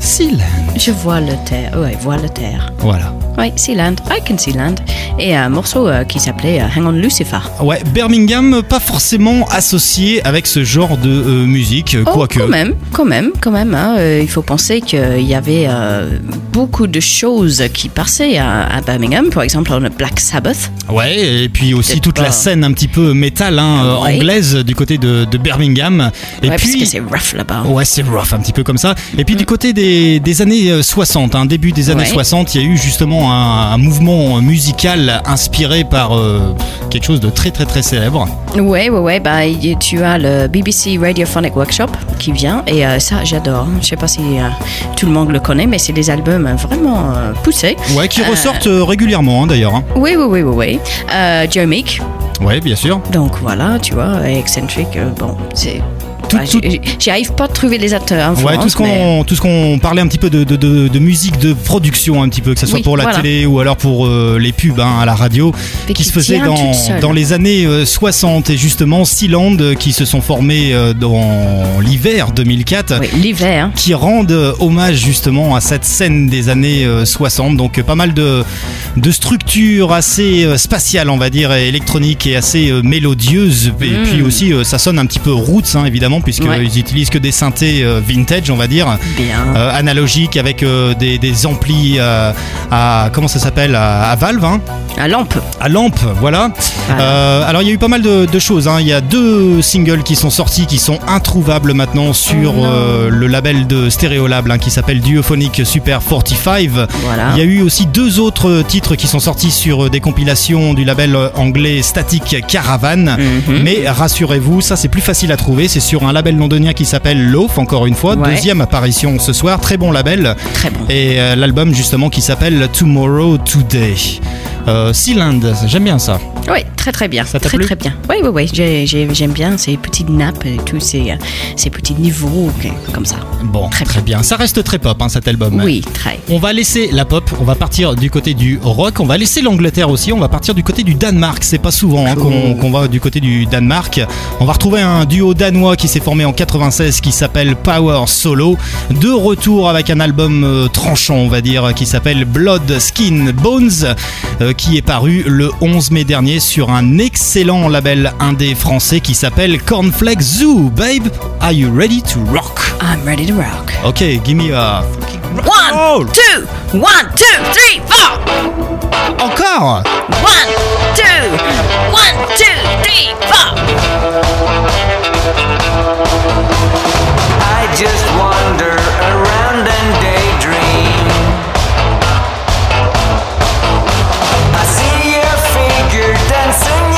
Sealand. Je vois le terre. Ouais, vois le terre. Voilà. Oui, Sealand. I can Sealand. Et un morceau euh, qui s'appelait euh, Hang on Lucifer. Ouais, Birmingham, pas forcément associé avec ce genre de euh, musique, Oh, quoique. quand même, quand même, quand même. hein. Euh, il faut penser qu'il y avait euh, beaucoup de choses qui passaient à, à Birmingham. Par exemple, on a Black Sabbath. Ouais, et puis aussi toute pas- la scène un petit peu métal hein, euh, Ouais. anglaise du côté de, de Birmingham. Et ouais, parce puis. que c'est rough là-bas. Ouais, c'est rough, un petit peu comme ça. Et puis du côté des, des années euh, 60, hein, début des années Ouais. 60, il y a eu justement un, un mouvement musical inspiré par euh, quelque chose de très très très célèbre. Ouais, ouais, ouais. Bah, tu as le BBC Radiophonic Workshop qui vient et euh, ça, j'adore. Je sais pas si euh, tout le monde le connaît, mais c'est des albums euh, vraiment euh, poussés. Ouais, qui Euh, ressortent euh, régulièrement hein, d'ailleurs. hein. Oui, oui, oui, oui, oui. Ouais, bien sûr. Donc voilà, tu vois, Eccentric, euh, bon, c'est. Tout- Ouais, tout- j'y- J'y arrive pas à trouver les acteurs en Ouais, France, tout ce qu'on parlait un petit peu de, de, de- de musique de production un petit peu que ce soit Oui, pour la voilà. télé ou alors pour euh, les pubs hein, à la radio qui qui se faisait dans, dans les années euh, 60 et justement Sealand euh, qui se sont formés euh, dans l'hiver 2004 Oui, l'hiver. hein. qui rendent hommage justement à cette scène des années euh, 60 donc euh, pas mal de, de structures assez euh, spatiales on va dire électroniques et assez euh, mélodieuses et Mm. puis aussi euh, ça sonne un petit peu roots hein, évidemment puisqu'ils Ouais. utilisent que des synthés euh, vintage on va dire Bien. euh, analogiques avec euh, des, des amplis euh, à comment ça s'appelle à, à valve hein, À lampe. à lampe voilà Voilà. Alors il y a eu pas mal de, de choses hein. il y a deux singles qui sont sortis qui sont introuvables maintenant sur Oh le label de Stereolab hein, qui s'appelle Duophonic Super 45 Voilà. il y a eu aussi deux autres titres qui sont sortis sur des compilations du label anglais Static Caravan. Mhm. Mais rassurez-vous, ça c'est plus facile à trouver. C'est sur un label londonien qui s'appelle Loaf, encore une fois. Ouais. Deuxième apparition ce soir. Très bon label. Très bon. Et euh, l'album justement qui s'appelle Tomorrow Today. Euh, Sealand, j'aime bien ça. Oui, très très bien. Ça t'a très plu très bien. Oui, oui, oui. j'ai- j'ai- J'aime bien ces petites nappes et tous ces, ces petits niveaux comme ça. Bon, très, Très bien. Ça reste très pop hein, cet album. Oui, très. On va laisser la pop, on va partir du côté du rock, on va laisser l'Angleterre aussi, on va partir du côté du Danemark. C'est pas souvent hein, qu'on va du côté du Danemark. On va retrouver un duo danois qui s'est formé en 96 qui s'appelle Power Solo. De retour avec un album euh, tranchant, on va dire, qui s'appelle Blood, Skin, Bones, euh, qui est paru le 11 mai dernier sur un excellent label indé français qui s'appelle Cornflake Zoo. Babe, are you ready to rock? I'm ready to rock. Ok, give me a fucking One, roll. two, one, two, three, four. Oh, Encore One, two, one, two, three, four. I just wander around and daydream. I see your figure dancing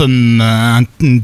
Anthem,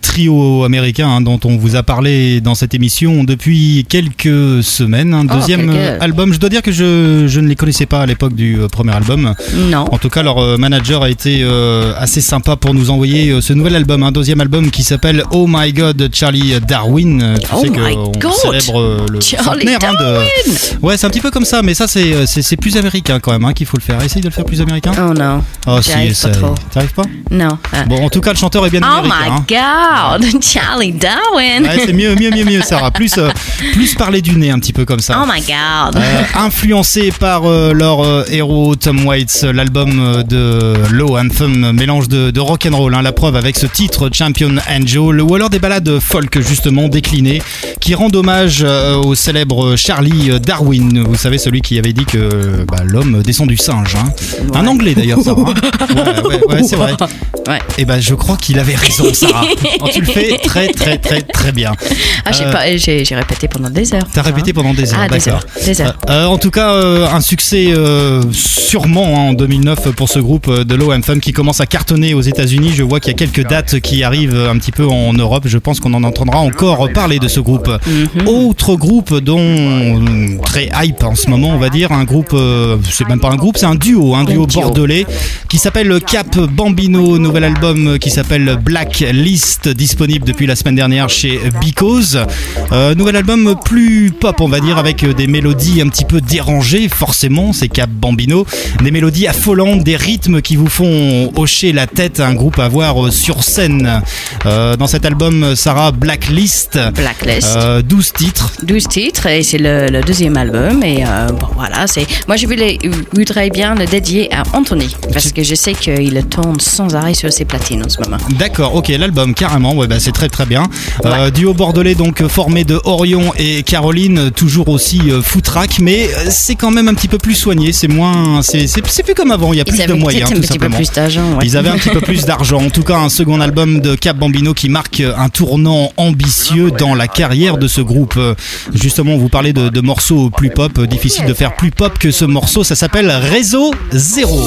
trio américain hein, dont on vous a parlé dans cette émission depuis quelques semaines. Un Oh, deuxième quelques- album. Je dois dire que je, je ne les connaissais pas à l'époque du euh, premier album. Non. En tout cas, leur euh, manager a été euh, assez sympa pour nous envoyer euh, ce nouvel album, un deuxième album qui s'appelle Oh My God Charlie Darwin. Euh, Tu Oh sais my qu'on God, célèbre euh, le Charlie centenaire hein, de. Ouais, c'est un petit peu comme ça, mais ça c'est euh, plus américain quand même hein, qu'il faut le faire. Essaye de le faire plus américain. Oh non. Oh si, ça- t'arrives pas? Non. Bon, en tout cas, le chanteur est bien Oh américain. my hein. God, Charlie Darwin. Ouais, c'est mieux, mieux, mieux, mieux, Sarah. Plus, euh, plus parler du nez un petit peu comme ça. Oh my God. Euh, influencé par euh, leur euh, héros Tom Waits, l'album de Low Anthem, mélange de, de rock and roll, hein, la preuve avec ce titre Champion Angel, ou alors des balades folk justement déclinées, qui rendent hommage au célèbre Charlie Darwin, vous savez celui qui avait dit que bah, l'homme descend du singe, hein. un anglais d'ailleurs ça. Ouais, ouais, ouais, c'est vrai. Et ben je crois qu'il avait raison Sarah. Oh, tu le fais très très très très bien. Ah, j'ai pas, j'ai répété pendant des heures. T'as répété pendant des heures, Ah, des heures. Des heures. Euh, en tout cas, euh, un succès euh, sûrement hein, en 2009 pour ce groupe euh, de Low Anthem qui commence à cartonner aux États-Unis. Je vois qu'il y a quelques dates qui arrivent un petit peu en Europe. Je pense qu'on en entendra encore parler de ce groupe. Mhm. Autre groupe dont euh, très hype en ce moment, on va dire, un groupe, euh, c'est même pas un groupe, c'est un duo, un duo duo. bordelais qui s'appelle Cap Bambino, nouvel album qui s'appelle Black List, disponible depuis la semaine dernière chez Because. Euh, nouvel album plus pop, on va dire, avec des mélodies un petit peu dérangées, forcément, c'est Cap Bambino. Des mélodies affolantes, des rythmes qui vous font hocher la tête, un groupe à voir euh, sur scène. Euh, dans cet album, Sarah Blacklist. Blacklist. Euh, 12 titres. 12 titres et c'est le, le deuxième album et euh, bon voilà c'est moi je voulais, voudrais bien le dédier à Anthony parce que je sais qu'il tourne sans arrêt sur ses platines en ce moment D'accord, ok, l'album carrément, ouais, bah, c'est très très bien. Euh, duo bordelais donc euh, formé de Orion et Caroline, toujours aussi euh, foutraque, mais euh, c'est quand même un petit peu plus soigné, c'est moins, c'est c'est- c'est plus comme avant, il y a plus de moyens tout petit peu simplement. plus d'argent ouais. Ils avaient un petit peu plus d'argent. En tout cas, un second album de Cap Bambino qui marque un tournant ambitieux dans la carrière de ce groupe. Justement, vous parlez de, de morceaux plus pop. Difficile de faire plus pop que ce morceau. Ça s'appelle Réseau Zéro.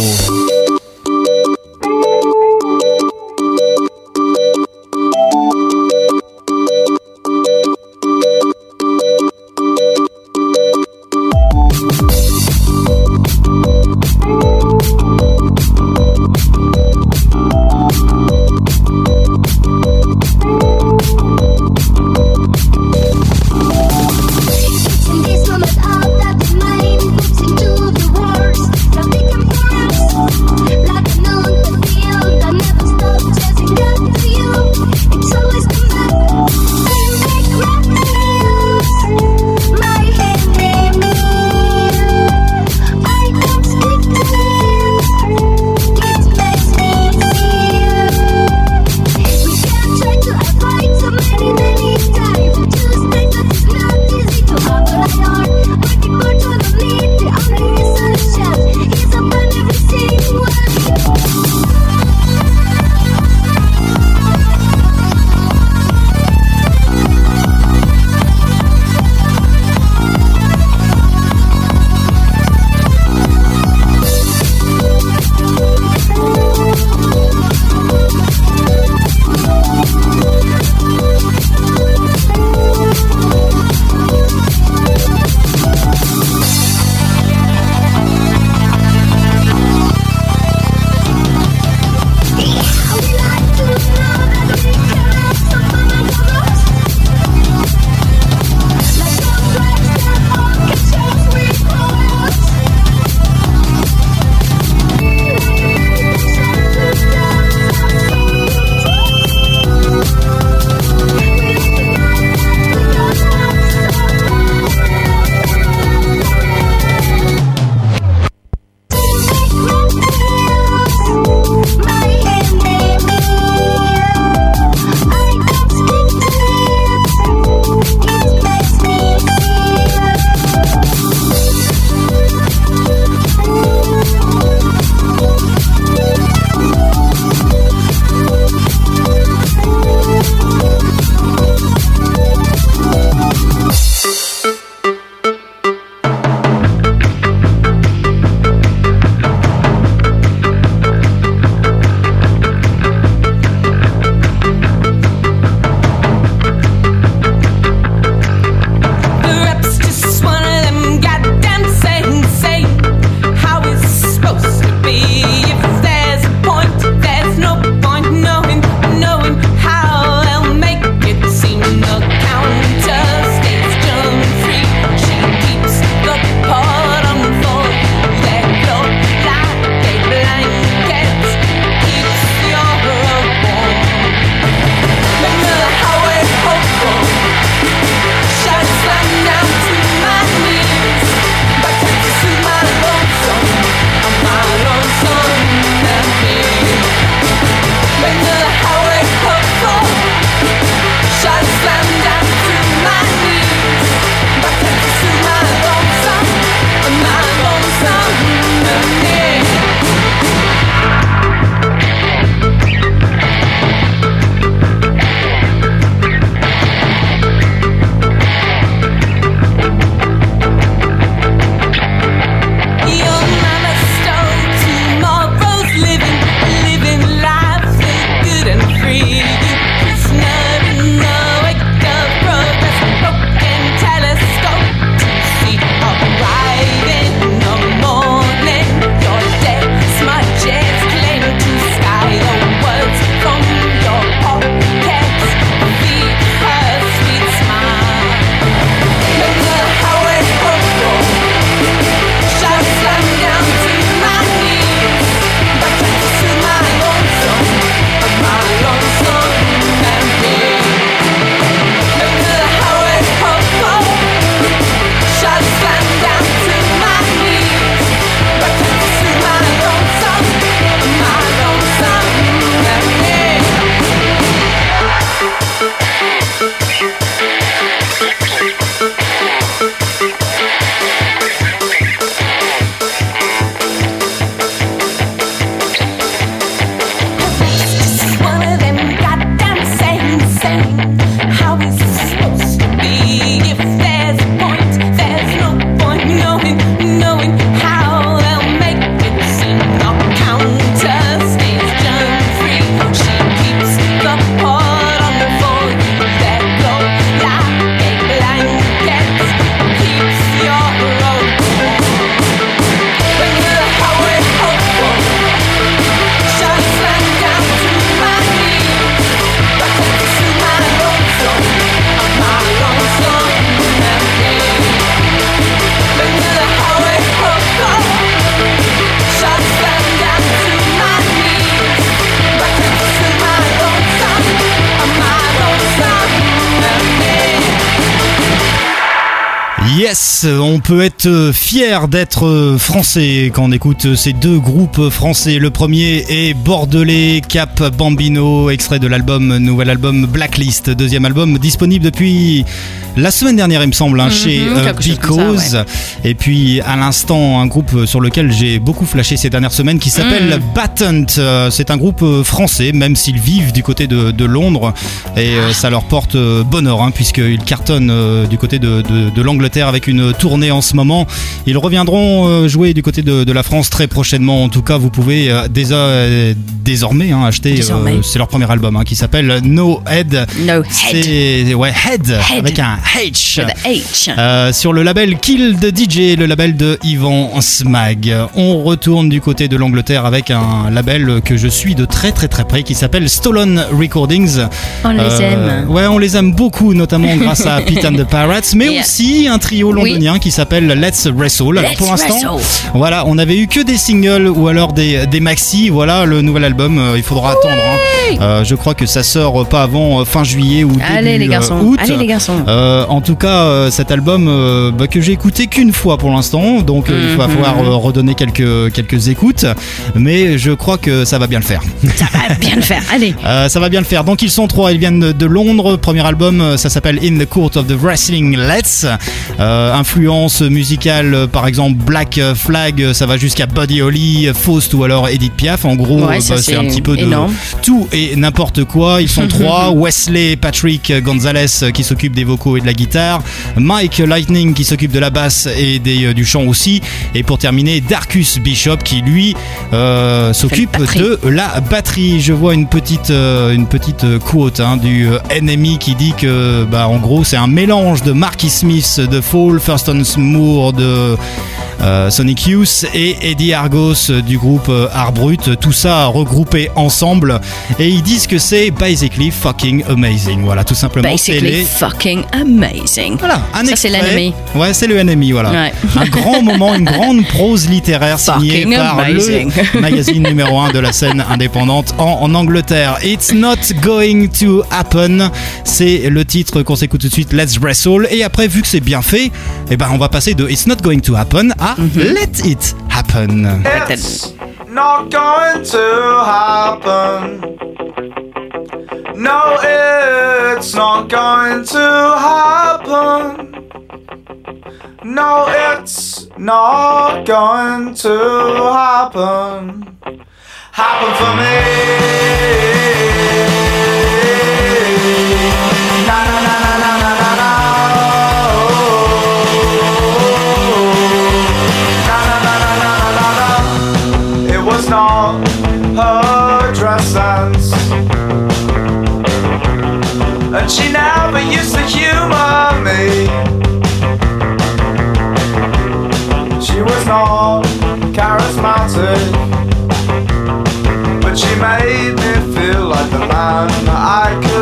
Peut être euh, fier d'être euh, français quand on écoute euh, ces deux groupes français. Le premier est Bordelais, Cap Bambino, extrait de l'album, nouvel album Blacklist, deuxième album disponible depuis la semaine dernière, il me semble, hein, Mhm, chez euh, Because. ça, Et puis à l'instant, un groupe sur lequel j'ai beaucoup flashé ces dernières semaines qui s'appelle Mhm. Battent. Euh, C'est un groupe euh, français, même s'ils vivent du côté de, de Londres. Et euh, ça leur porte euh, bonheur, hein, puisqu'ils cartonnent euh, du côté de, de- de l'Angleterre avec une tournée en ce moment. Ils reviendront euh, jouer du côté de, la France très prochainement. En tout cas, vous pouvez euh, euh, désormais hein, acheter. Euh, C'est leur premier album qui s'appelle No Head. No Head. C'est ouais Head, Head. avec un H. With a H. Euh, sur le label Kill the DJ, le label de Yvan Smag. On retourne du côté de l'Angleterre avec un label que je suis de très très très près qui s'appelle Stolen Recordings. On les Euh, aime. Ouais, on les aime beaucoup, notamment grâce à Pete and the Pirates, mais Yeah. aussi un trio londonien qui s'appelle Let's Wrestle. Alors Let's pour l'instant, voilà, on avait eu que des singles ou alors des, des maxi. Voilà, le nouvel album, euh, il faudra attendre. hein. Je crois que ça sort pas avant fin juillet ou Allez début les garçons, août. allez les garçons. Euh, en tout cas, euh, cet album euh, bah, que j'ai écouté qu'une fois pour l'instant, donc euh, il va Mhm. falloir euh, redonner quelques, quelques écoutes, mais je crois que ça va bien le faire. Ça va bien le faire. Allez. Euh, ça va bien le faire. Donc ils sont trois, ils viennent de Londres. Premier album, euh, ça s'appelle In the Court of the Wrestling Let's. Euh, influence musicale, euh, par exemple Black Flag, euh, ça va jusqu'à Buddy Holly, euh, Faust ou alors Edith Piaf. En gros, Ouais, euh, bah, c'est un petit peu de tout et n'importe quoi. Ils sont trois. Wesley Patrick Gonzalez euh, qui s'occupe des vocaux et de la guitare. Mike Lightning qui s'occupe de la basse et des, euh, du chant aussi. Et pour terminer, Darkus Bishop qui lui euh, s'occupe de la batterie. Je vois une petite, euh, une petite quote hein, du NMI qui dit que, bah, en gros, c'est un mélange de Marky Smith, de Fall, Thurston Moore, de euh, Sonic Youth et Eddie Argos du groupe Art Brut. Tout ça regroupé ensemble. Et ils disent que c'est basically fucking amazing. Voilà, tout simplement. Basically fucking amazing. Voilà, un Ça, c'est l'ennemi. Ouais, c'est le NMI, voilà. Ouais. Un grand moment, une grande prose littéraire signée Fucking par amazing. le magazine numéro 1 de la scène indépendante en, en Angleterre. It's not going to happen. C'est le titre qu'on s'écoute tout de suite, Let's Wrestle. Et après, vu que c'est bien fait, eh ben, on va passer de It's not going to happen à Mhm. Let it happen. It's not going to happen. No, it's not going to happen. No, it's not going to happen. Happen for me. Made me feel like the man I could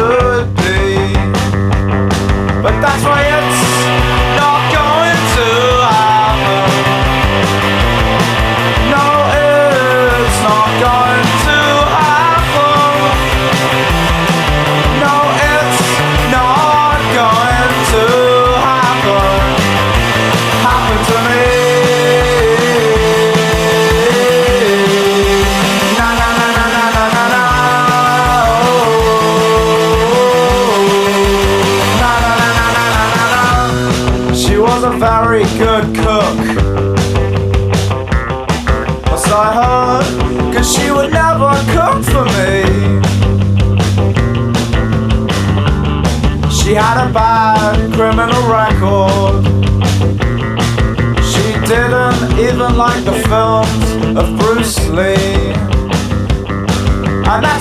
record. She didn't even like the films of Bruce Lee. And that's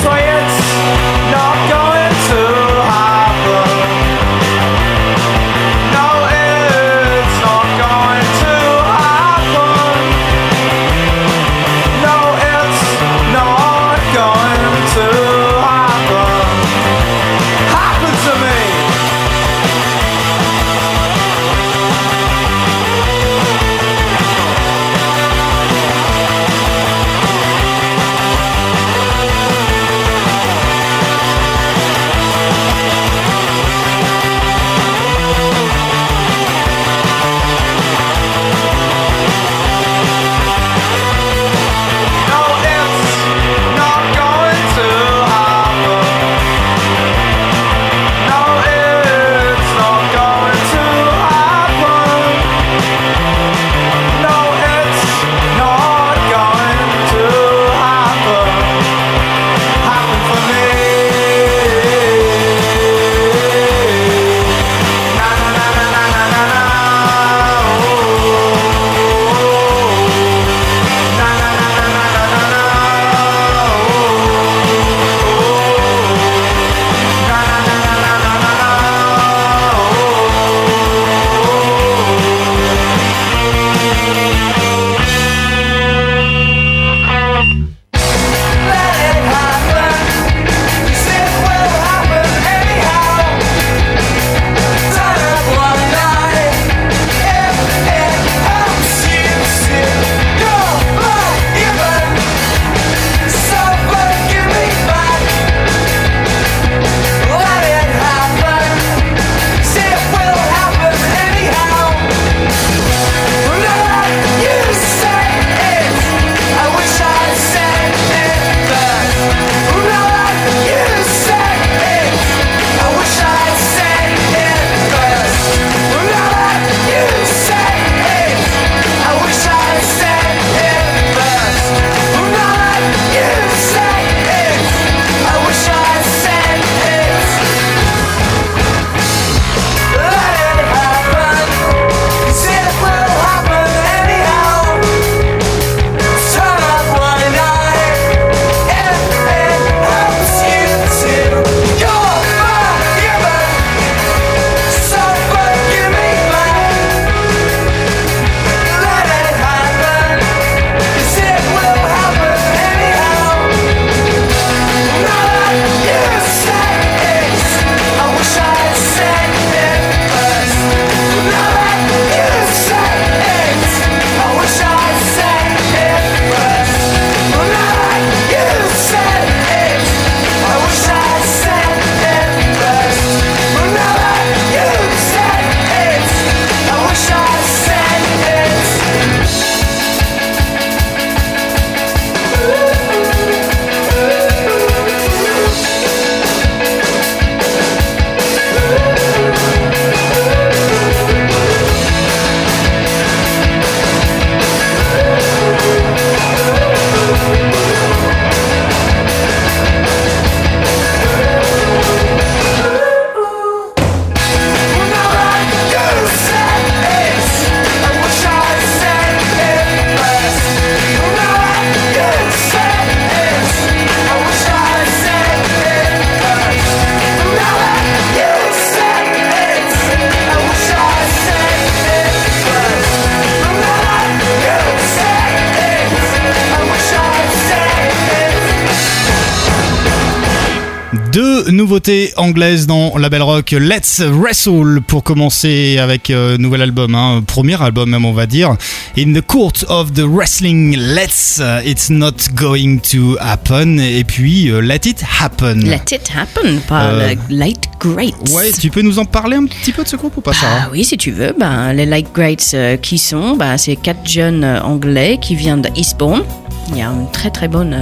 Anglaises dans la Belle Rock. Let's Wrestle pour commencer avec euh, nouvel album, hein, premier album même on va dire. In the Court of the Wrestling, Let's uh, It's Not Going to Happen et puis euh, Let It Happen. Let It Happen par Euh, le Light Greats. Ouais, tu peux nous en parler un petit peu de ce groupe ou pas Ah Sarah? oui, si tu veux. Ben, les Light Greats euh, qui sont, ben, c'est quatre jeunes anglais qui viennent de Eastbourne. Il y a un très très bon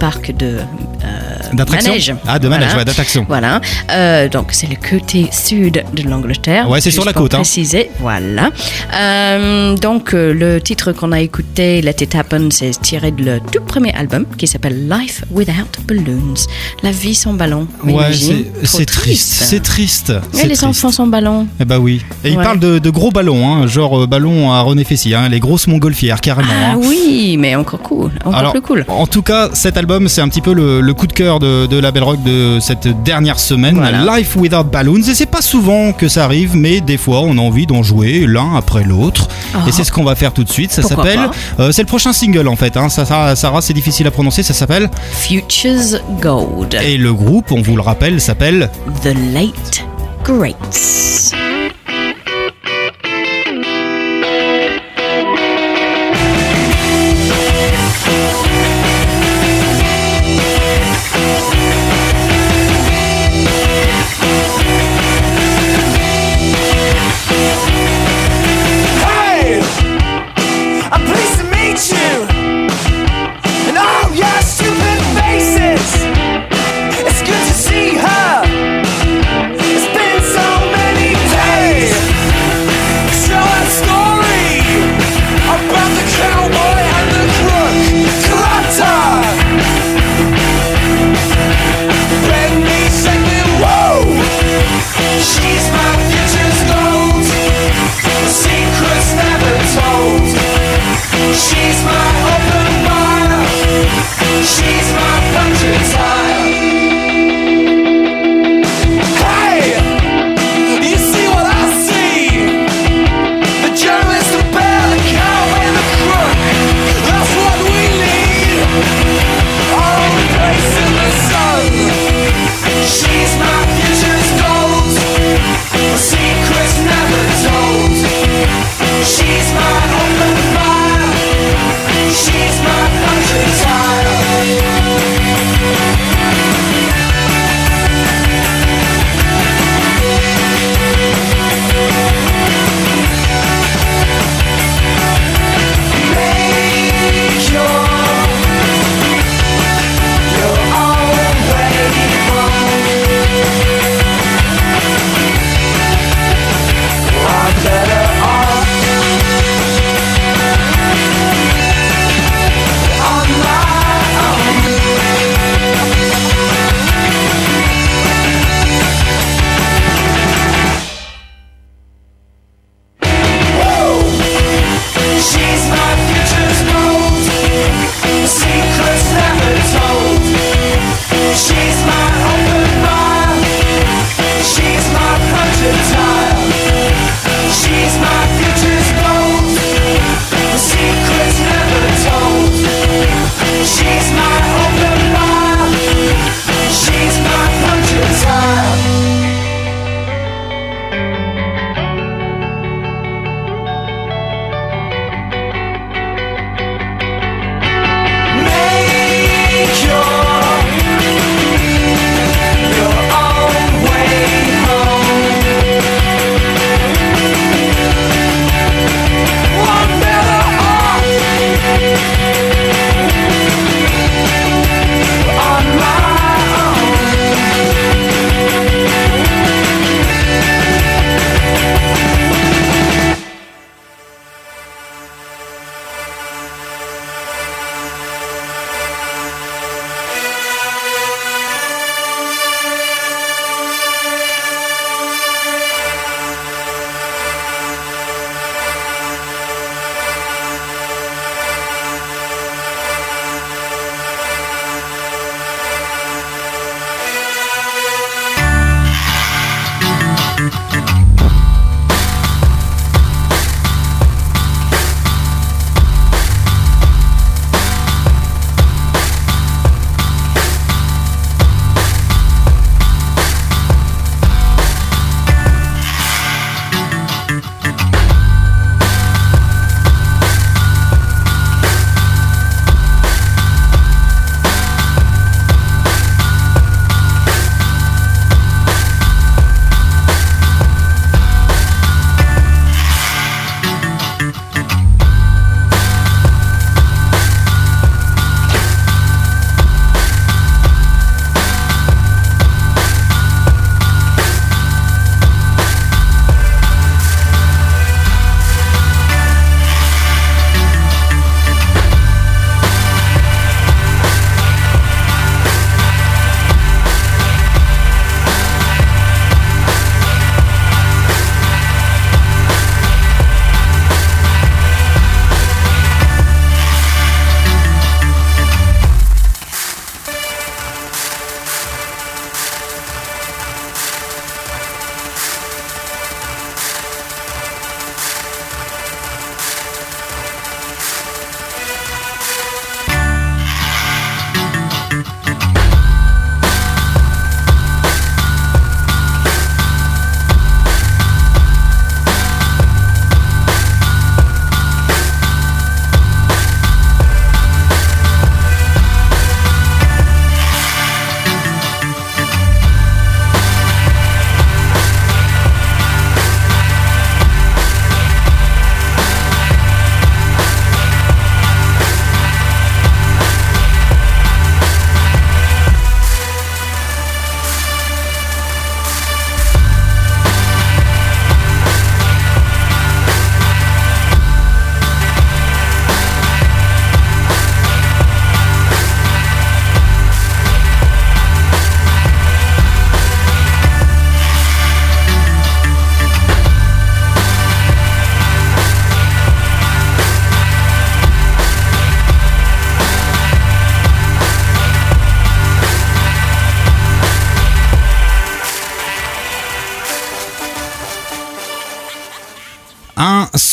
parc de D'attraction manège. Ah, de manège, Voilà. ouais, d'attraction. Voilà. Euh, donc c'est le côté sud de l'Angleterre. Ouais, c'est sur la pour côte, hein. Préciser. Voilà. Euh, donc euh, le titre qu'on a écouté, Let It Happen, c'est tiré de le tout premier album qui s'appelle Life Without Balloons. La vie sans ballon. Ouais, c'est triste. C'est triste. C'est les triste. enfants sans ballon. Eh bah oui. Et il parle de, de gros ballons, hein, genre ballons à René Fessy, hein, les grosses montgolfières carrément. Ah hein. oui, mais encore cool. Encore Alors, plus cool. En tout cas, cet album, c'est un petit peu le, le coup de cœur de, de la Belle Rock de cette dernière semaine, Voilà. Life Without Balloons. Et c'est pas souvent que ça arrive, mais des fois, on a envie d'en jouer l'un après l'autre. Ah. Et c'est ce qu'on va faire tout de suite. Ça s'appelle. euh, c'est le prochain single en fait. Hein. Ça, ça- Sarah, c'est difficile à prononcer. Ça s'appelle. Futures Gold. Et le groupe, on vous le rappelle, s'appelle. The Late Greats.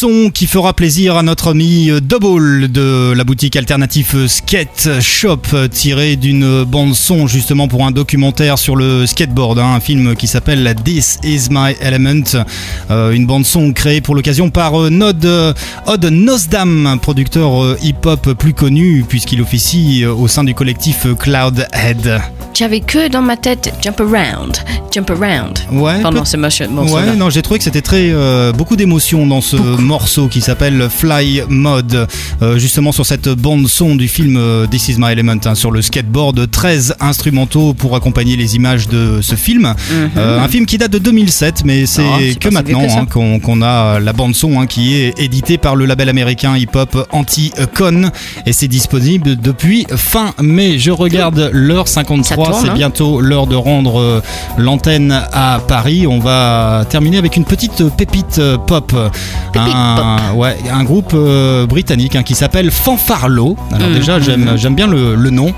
Son qui fera plaisir à notre ami euh, Double de la boutique alternative Skate Shop, tiré d'une bande son justement pour un documentaire sur le skateboard, hein, un film qui s'appelle This Is My Element, Euh, une bande son créée pour l'occasion par euh, Nod, Odd Nosdam, producteur hip-hop plus connu puisqu'il officie au sein du collectif Cloudhead. J'avais que dans ma tête Jump Around, Jump Around Ouais, pendant ce morceau-. Ouais, non, j'ai trouvé que c'était très euh, beaucoup d'émotions dans ce morceau qui s'appelle Fly Mode, euh, justement sur cette bande son du film euh, This Is My Element, hein, sur le skateboard, 13 instrumentaux pour accompagner les images de ce film. Euh, un film qui date de 2007, mais c'est Mhm. Ah, c'est que maintenant hein, qu'on a la bande son hein, qui est éditée par le label américain hip-hop Anti-Con et c'est disponible depuis fin mai. Je regarde l'heure 53, Ça tourne, c'est bientôt l'heure de rendre l'antenne à Paris. On va terminer avec une petite pépite pop. Un, Ouais, un groupe euh, britannique hein, qui s'appelle Fanfarlo. Alors Mhm. déjà, j'aime j'aime bien le, le nom.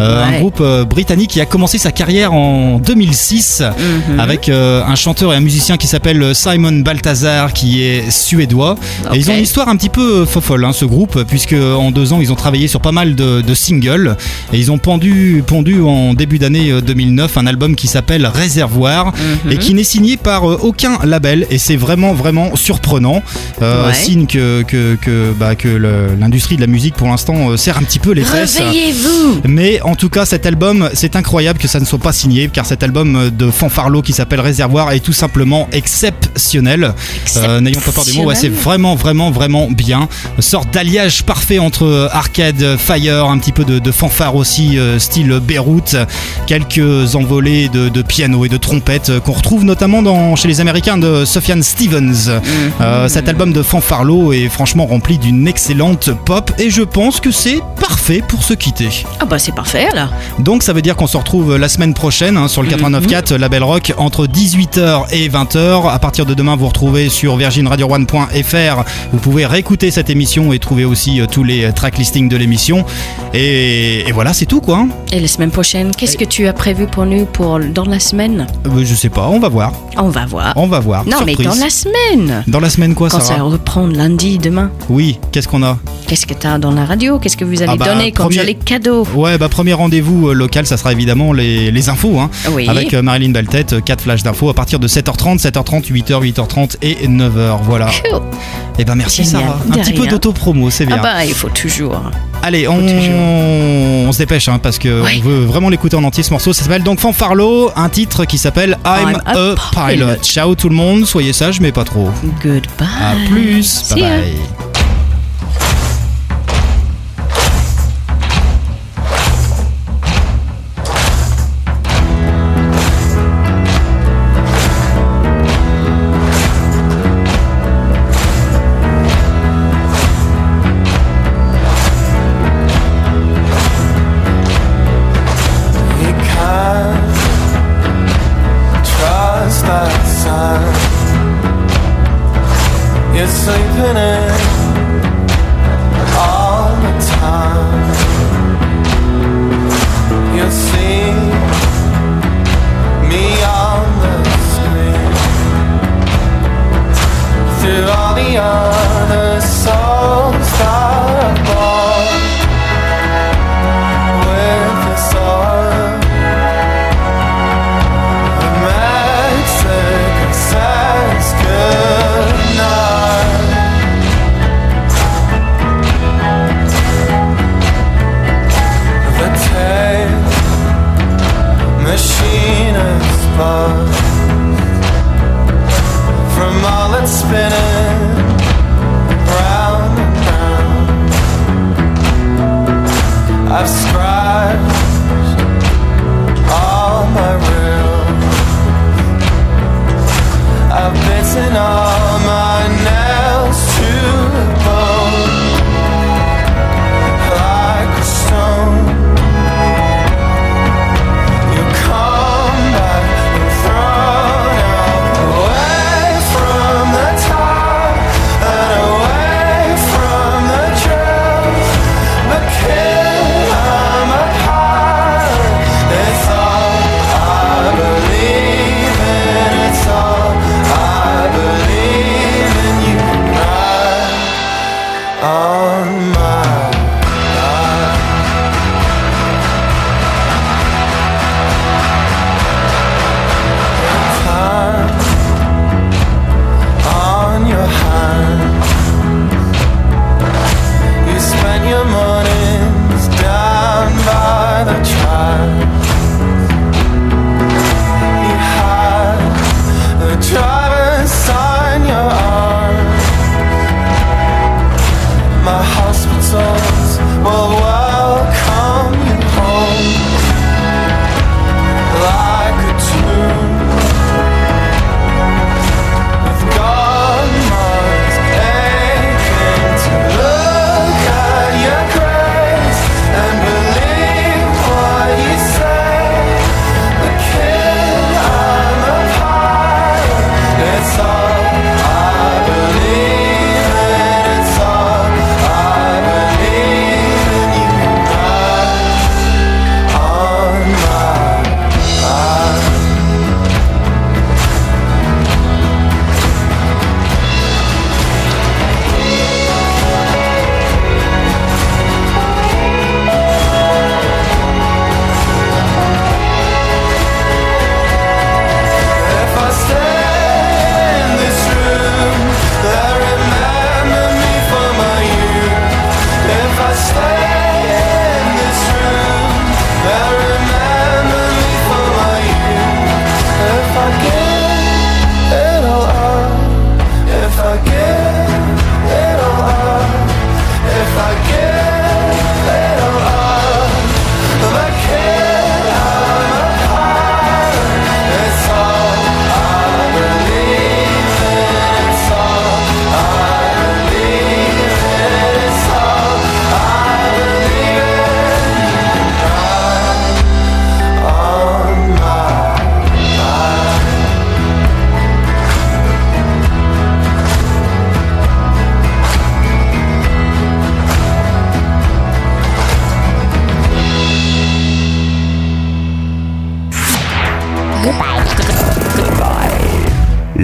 Euh, Ouais. Un groupe euh, britannique qui a commencé sa carrière en 2006 Mhm. avec un chanteur et un musicien qui s'appelle Simon Balthazar qui est suédois. Et ils ont une histoire un petit peu fofolle, hein, ce groupe, puisque en deux ans ils ont travaillé sur pas mal de, de singles et ils ont pendu, pondu en début d'année euh, 2009 un album qui s'appelle Réservoir Mhm. et qui n'est signé par aucun label et c'est vraiment vraiment surprenant. Euh, Ouais. Signe que, que, que, bah, que l'industrie de la musique pour l'instant euh, serre un petit peu les fesses. Réveillez-vous Mais en tout cas, cet album, c'est incroyable que ça ne soit pas signé, car cet album de Fanfarlo qui s'appelle Réservoir est tout simplement exceptionnel. Euh, N'ayons pas peur des mots, ouais, c'est vraiment, vraiment, vraiment bien. Sorte d'alliage parfait entre arcade, fire, un petit peu de, de fanfare aussi, euh, style Beyrouth, quelques envolées de, de piano et de trompette euh, qu'on retrouve notamment dans, chez les Américains de Sufjan Stevens. Euh, cet album de Fanfarlo est franchement rempli d'une excellente pop et je pense que c'est parfait pour se quitter. Ah bah c'est parfait là. Donc ça veut dire qu'on se retrouve la semaine prochaine hein, sur le 89.4 Label Rock entre 18h et 20h. À partir de demain, vous retrouvez sur virginradio1.fr. Vous pouvez réécouter cette émission et trouver aussi euh, tous les track listings de l'émission. Et, et voilà, c'est tout quoi. hein. Et la semaine prochaine, qu'est-ce que tu as prévu pour nous pour dans la semaine? Euh, je sais pas, on va voir. On va voir. On va voir. Non mais dans la semaine. Dans la semaine quoi, Quand ça Sarah reprend lundi demain, Oui, qu'est-ce qu'on a qu'est-ce que tu as dans la radio Qu'est-ce que vous allez Ah bah, donner comme premier- joli cadeau Ouais, bah premier rendez-vous euh, local, ça sera évidemment les, les infos, hein, Oui. avec euh, Marilyn Baltet, 4 flashs d'infos à partir de 7h30, 7h30, 8h, 8h30 et 9h, voilà. Cool. Et ben merci Génial, Sarah, un petit peu d'auto-promo, c'est bien. Ah bah il faut toujours. Allez, on, on se dépêche hein, parce que Oui. on veut vraiment l'écouter en entier ce morceau. Ça s'appelle donc Fanfarlo, un titre qui s'appelle I'm, I'm a, a pilot. pilot. Ciao tout le monde, soyez sages mais pas trop. Goodbye. À plus, bye.